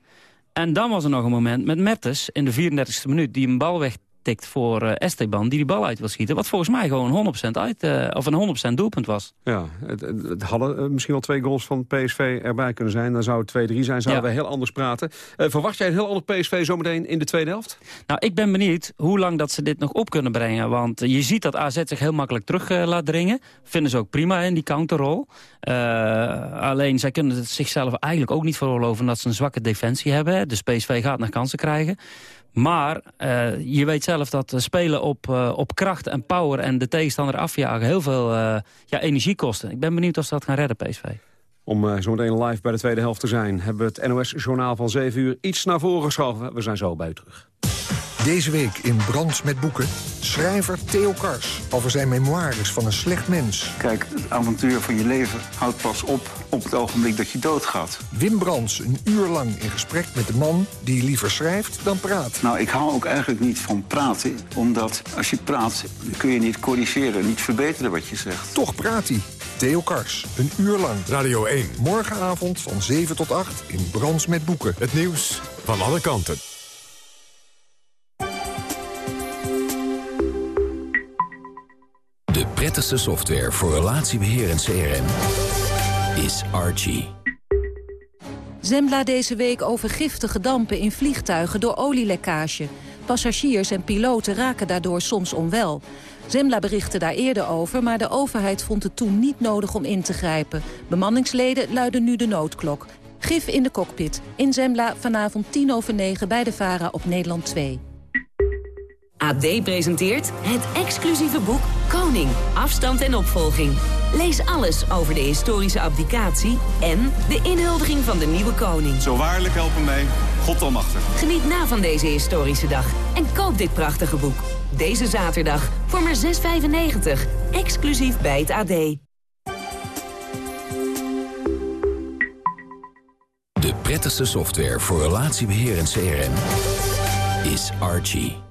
En dan was er nog een moment met Mertens in de 34e minuut... die een bal weg tikt voor uh, Esteban die die bal uit wil schieten. Wat volgens mij gewoon 100% uit, uh, of een 100% doelpunt was. Ja, het, het hadden uh, misschien wel twee goals van PSV erbij kunnen zijn. Dan zou het 2-3 zijn, zouden ja. we heel anders praten. verwacht jij een heel ander PSV zometeen in de tweede helft? Nou, ik ben benieuwd hoe lang dat ze dit nog op kunnen brengen. Want je ziet dat AZ zich heel makkelijk terug laat dringen. Vinden ze ook prima in die counterrol. alleen zij kunnen het zichzelf eigenlijk ook niet veroorloven dat ze een zwakke defensie hebben. Dus PSV gaat naar kansen krijgen. Maar uh, je weet zelf dat spelen op, uh, op kracht en power en de tegenstander afjagen heel veel uh, ja, energie kosten. Ik ben benieuwd of ze dat gaan redden, PSV. Om zo meteen live bij de tweede helft te zijn... hebben we het NOS-journaal van 7 uur iets naar voren geschoven. We zijn zo bij u terug. Deze week in Brands met Boeken. Schrijver Theo Kars over zijn memoires van een slecht mens. Kijk, het avontuur van je leven houdt pas op op het ogenblik dat je doodgaat. Wim Brands een uur lang in gesprek met de man die liever schrijft dan praat. Nou, ik hou ook eigenlijk niet van praten. Omdat als je praat kun je niet corrigeren, niet verbeteren wat je zegt. Toch praat hij. Theo Kars, een uur lang. Radio 1. Morgenavond van 7 tot 8 in Brands met Boeken. Het nieuws van alle kanten. Prettigste software voor relatiebeheer en CRM is Archie. Zembla deze week over giftige dampen in vliegtuigen door olielekkage. Passagiers en piloten raken daardoor soms onwel. Zembla berichtte daar eerder over, maar de overheid vond het toen niet nodig om in te grijpen. Bemanningsleden luiden nu de noodklok. Gif in de cockpit. In Zembla vanavond 10 over 9 bij de VARA op Nederland 2. AD presenteert het exclusieve boek Koning, afstand en opvolging. Lees alles over de historische abdicatie en de inhuldiging van de nieuwe koning. Zo waarlijk helpen mij, God almachtig. Geniet na van deze historische dag en koop dit prachtige boek. Deze zaterdag voor maar 6,95. Exclusief bij het AD. De prettigste software voor relatiebeheer en CRM is Archie.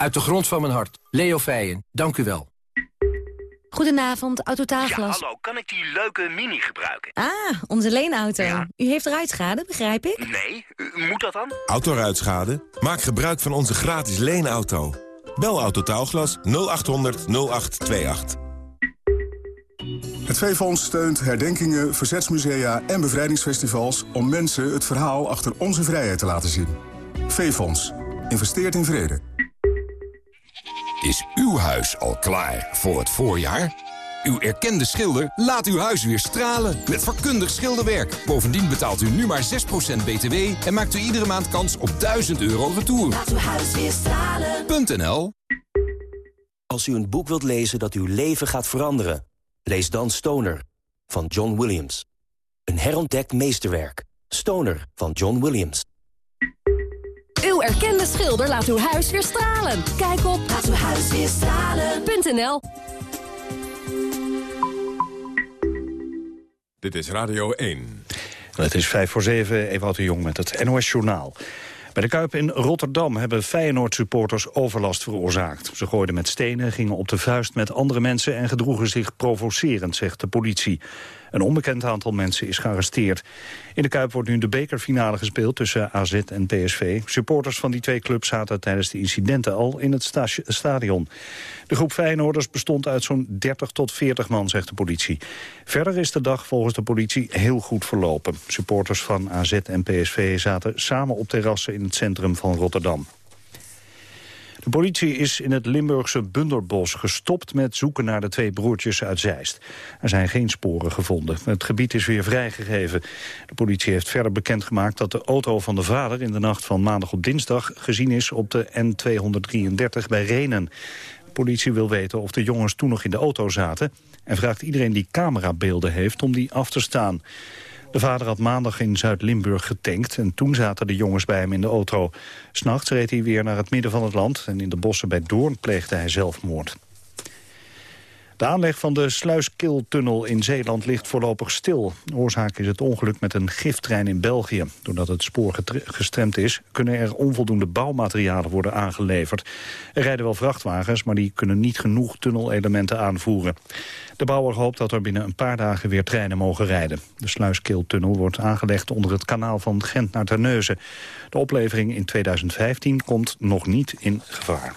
Uit de grond van mijn hart. Leo Feijen, dank u wel. Goedenavond, Autotaalglas. Ja, hallo, kan ik die leuke Mini gebruiken? Ah, onze leenauto. U heeft ruitschade, begrijp ik? Nee, u, moet dat dan? Autoruitschade? Maak gebruik van onze gratis leenauto. Bel Autotaalglas 0800 0828. Het V-Fonds steunt herdenkingen, verzetsmusea en bevrijdingsfestivals... om mensen het verhaal achter onze vrijheid te laten zien. V-Fonds. Investeert in vrede. Is uw huis al klaar voor het voorjaar? Uw erkende schilder laat uw huis weer stralen met vakkundig schilderwerk. Bovendien betaalt u nu maar 6% btw en maakt u iedere maand kans op 1000 euro retour. Laat uw huis weer stralen.nl Als u een boek wilt lezen dat uw leven gaat veranderen... lees dan Stoner van John Williams. Een herontdekt meesterwerk. Stoner van John Williams. Uw erkende schilder laat uw huis weer stralen. Kijk op laatuwhuisweerstralen.nl Dit is Radio 1. Het is vijf voor zeven, Ewout de Jong met het NOS Journaal. Bij de Kuip in Rotterdam hebben Feyenoord-supporters overlast veroorzaakt. Ze gooiden met stenen, gingen op de vuist met andere mensen... en gedroegen zich provocerend, zegt de politie. Een onbekend aantal mensen is gearresteerd. In de Kuip wordt nu de bekerfinale gespeeld tussen AZ en PSV. Supporters van die twee clubs zaten tijdens de incidenten al in het stadion. De groep Feyenoorders bestond uit zo'n 30 tot 40 man, zegt de politie. Verder is de dag volgens de politie heel goed verlopen. Supporters van AZ en PSV zaten samen op terrassen in het centrum van Rotterdam. De politie is in het Limburgse Bunderbos gestopt met zoeken naar de twee broertjes uit Zeist. Er zijn geen sporen gevonden. Het gebied is weer vrijgegeven. De politie heeft verder bekendgemaakt dat de auto van de vader in de nacht van maandag op dinsdag gezien is op de N233 bij Renen. De politie wil weten of de jongens toen nog in de auto zaten en vraagt iedereen die camerabeelden heeft om die af te staan. De vader had maandag in Zuid-Limburg getankt en toen zaten de jongens bij hem in de auto. S'nachts reed hij weer naar het midden van het land en in de bossen bij Doorn pleegde hij zelfmoord. De aanleg van de Sluiskiltunnel in Zeeland ligt voorlopig stil. oorzaak is het ongeluk met een giftrein in België. Doordat het spoor gestremd is, kunnen er onvoldoende bouwmaterialen worden aangeleverd. Er rijden wel vrachtwagens, maar die kunnen niet genoeg tunnelelementen aanvoeren. De bouwer hoopt dat er binnen een paar dagen weer treinen mogen rijden. De Sluiskiltunnel wordt aangelegd onder het kanaal van Gent naar Terneuzen. De oplevering in 2015 komt nog niet in gevaar.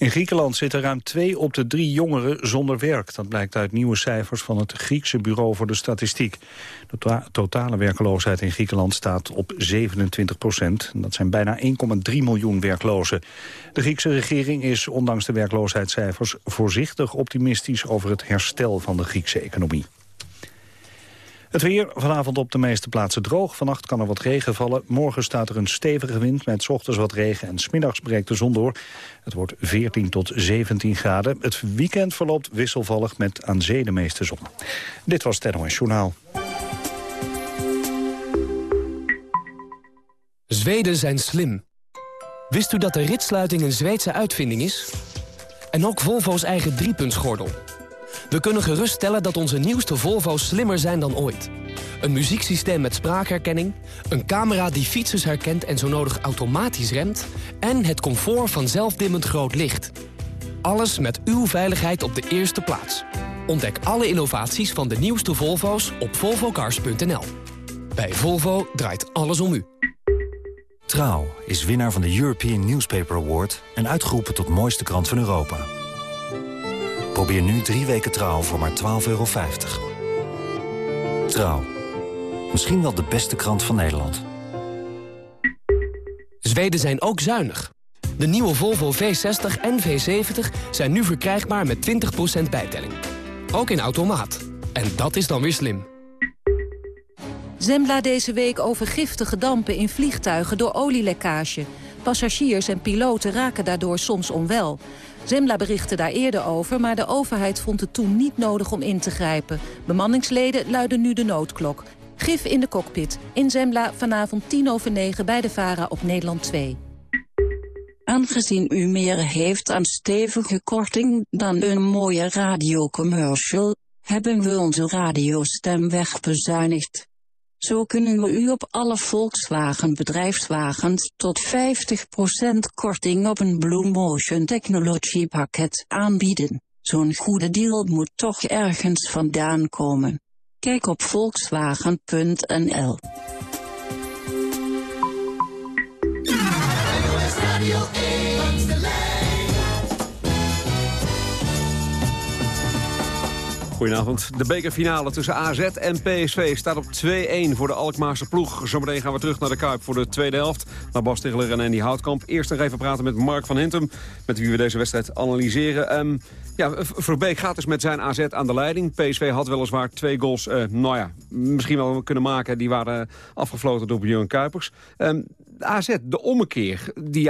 In Griekenland zitten ruim twee op de drie jongeren zonder werk. Dat blijkt uit nieuwe cijfers van het Griekse Bureau voor de Statistiek. De totale werkloosheid in Griekenland staat op 27 procent. Dat zijn bijna 1,3 miljoen werklozen. De Griekse regering is ondanks de werkloosheidscijfers... voorzichtig optimistisch over het herstel van de Griekse economie. Het weer, vanavond op de meeste plaatsen droog. Vannacht kan er wat regen vallen. Morgen staat er een stevige wind met ochtends wat regen... en smiddags breekt de zon door. Het wordt 14 tot 17 graden. Het weekend verloopt wisselvallig met aan zee de meeste zon. Dit was het NOS Journaal. Zweden zijn slim. Wist u dat de ritsluiting een Zweedse uitvinding is? En ook Volvo's eigen driepuntsgordel... We kunnen geruststellen dat onze nieuwste Volvo's slimmer zijn dan ooit. Een muzieksysteem met spraakherkenning, een camera die fietsers herkent en zo nodig automatisch remt... en het comfort van zelfdimmend groot licht. Alles met uw veiligheid op de eerste plaats. Ontdek alle innovaties van de nieuwste Volvo's op volvocars.nl. Bij Volvo draait alles om u. Trouw is winnaar van de European Newspaper Award... en uitgeroepen tot mooiste krant van Europa. Probeer nu drie weken trouw voor maar 12,50 euro. Trouw. Misschien wel de beste krant van Nederland. Zweden zijn ook zuinig. De nieuwe Volvo V60 en V70 zijn nu verkrijgbaar met 20% bijtelling. Ook in automaat. En dat is dan weer slim. Zembla deze week over giftige dampen in vliegtuigen door olielekkage. Passagiers en piloten raken daardoor soms onwel. Zembla berichtte daar eerder over, maar de overheid vond het toen niet nodig om in te grijpen. Bemanningsleden luiden nu de noodklok. Gif in de cockpit. In Zembla vanavond 10 over 9 bij de VARA op Nederland 2. Aangezien u meer heeft aan stevige korting dan een mooie radiocommercial, hebben we onze radiostem wegbezuinigd. Zo kunnen we u op alle Volkswagen bedrijfswagens tot 50% korting op een Blue Motion Technology pakket aanbieden. Zo'n goede deal moet toch ergens vandaan komen. Kijk op volkswagen.nl. Goedenavond. De bekerfinale tussen AZ en PSV staat op 2-1 voor de Alkmaarse ploeg. Zometeen gaan we terug naar de Kuip voor de tweede helft. Naar Bas en Andy Houtkamp. Eerst nog even praten met Mark van Hintem, met wie we deze wedstrijd analyseren. Um, ja, Verbeek gaat dus met zijn AZ aan de leiding. PSV had weliswaar twee goals, uh, nou ja, misschien wel kunnen maken. Die waren afgefloten door Björn Kuipers. Um, AZ, de ommekeer, die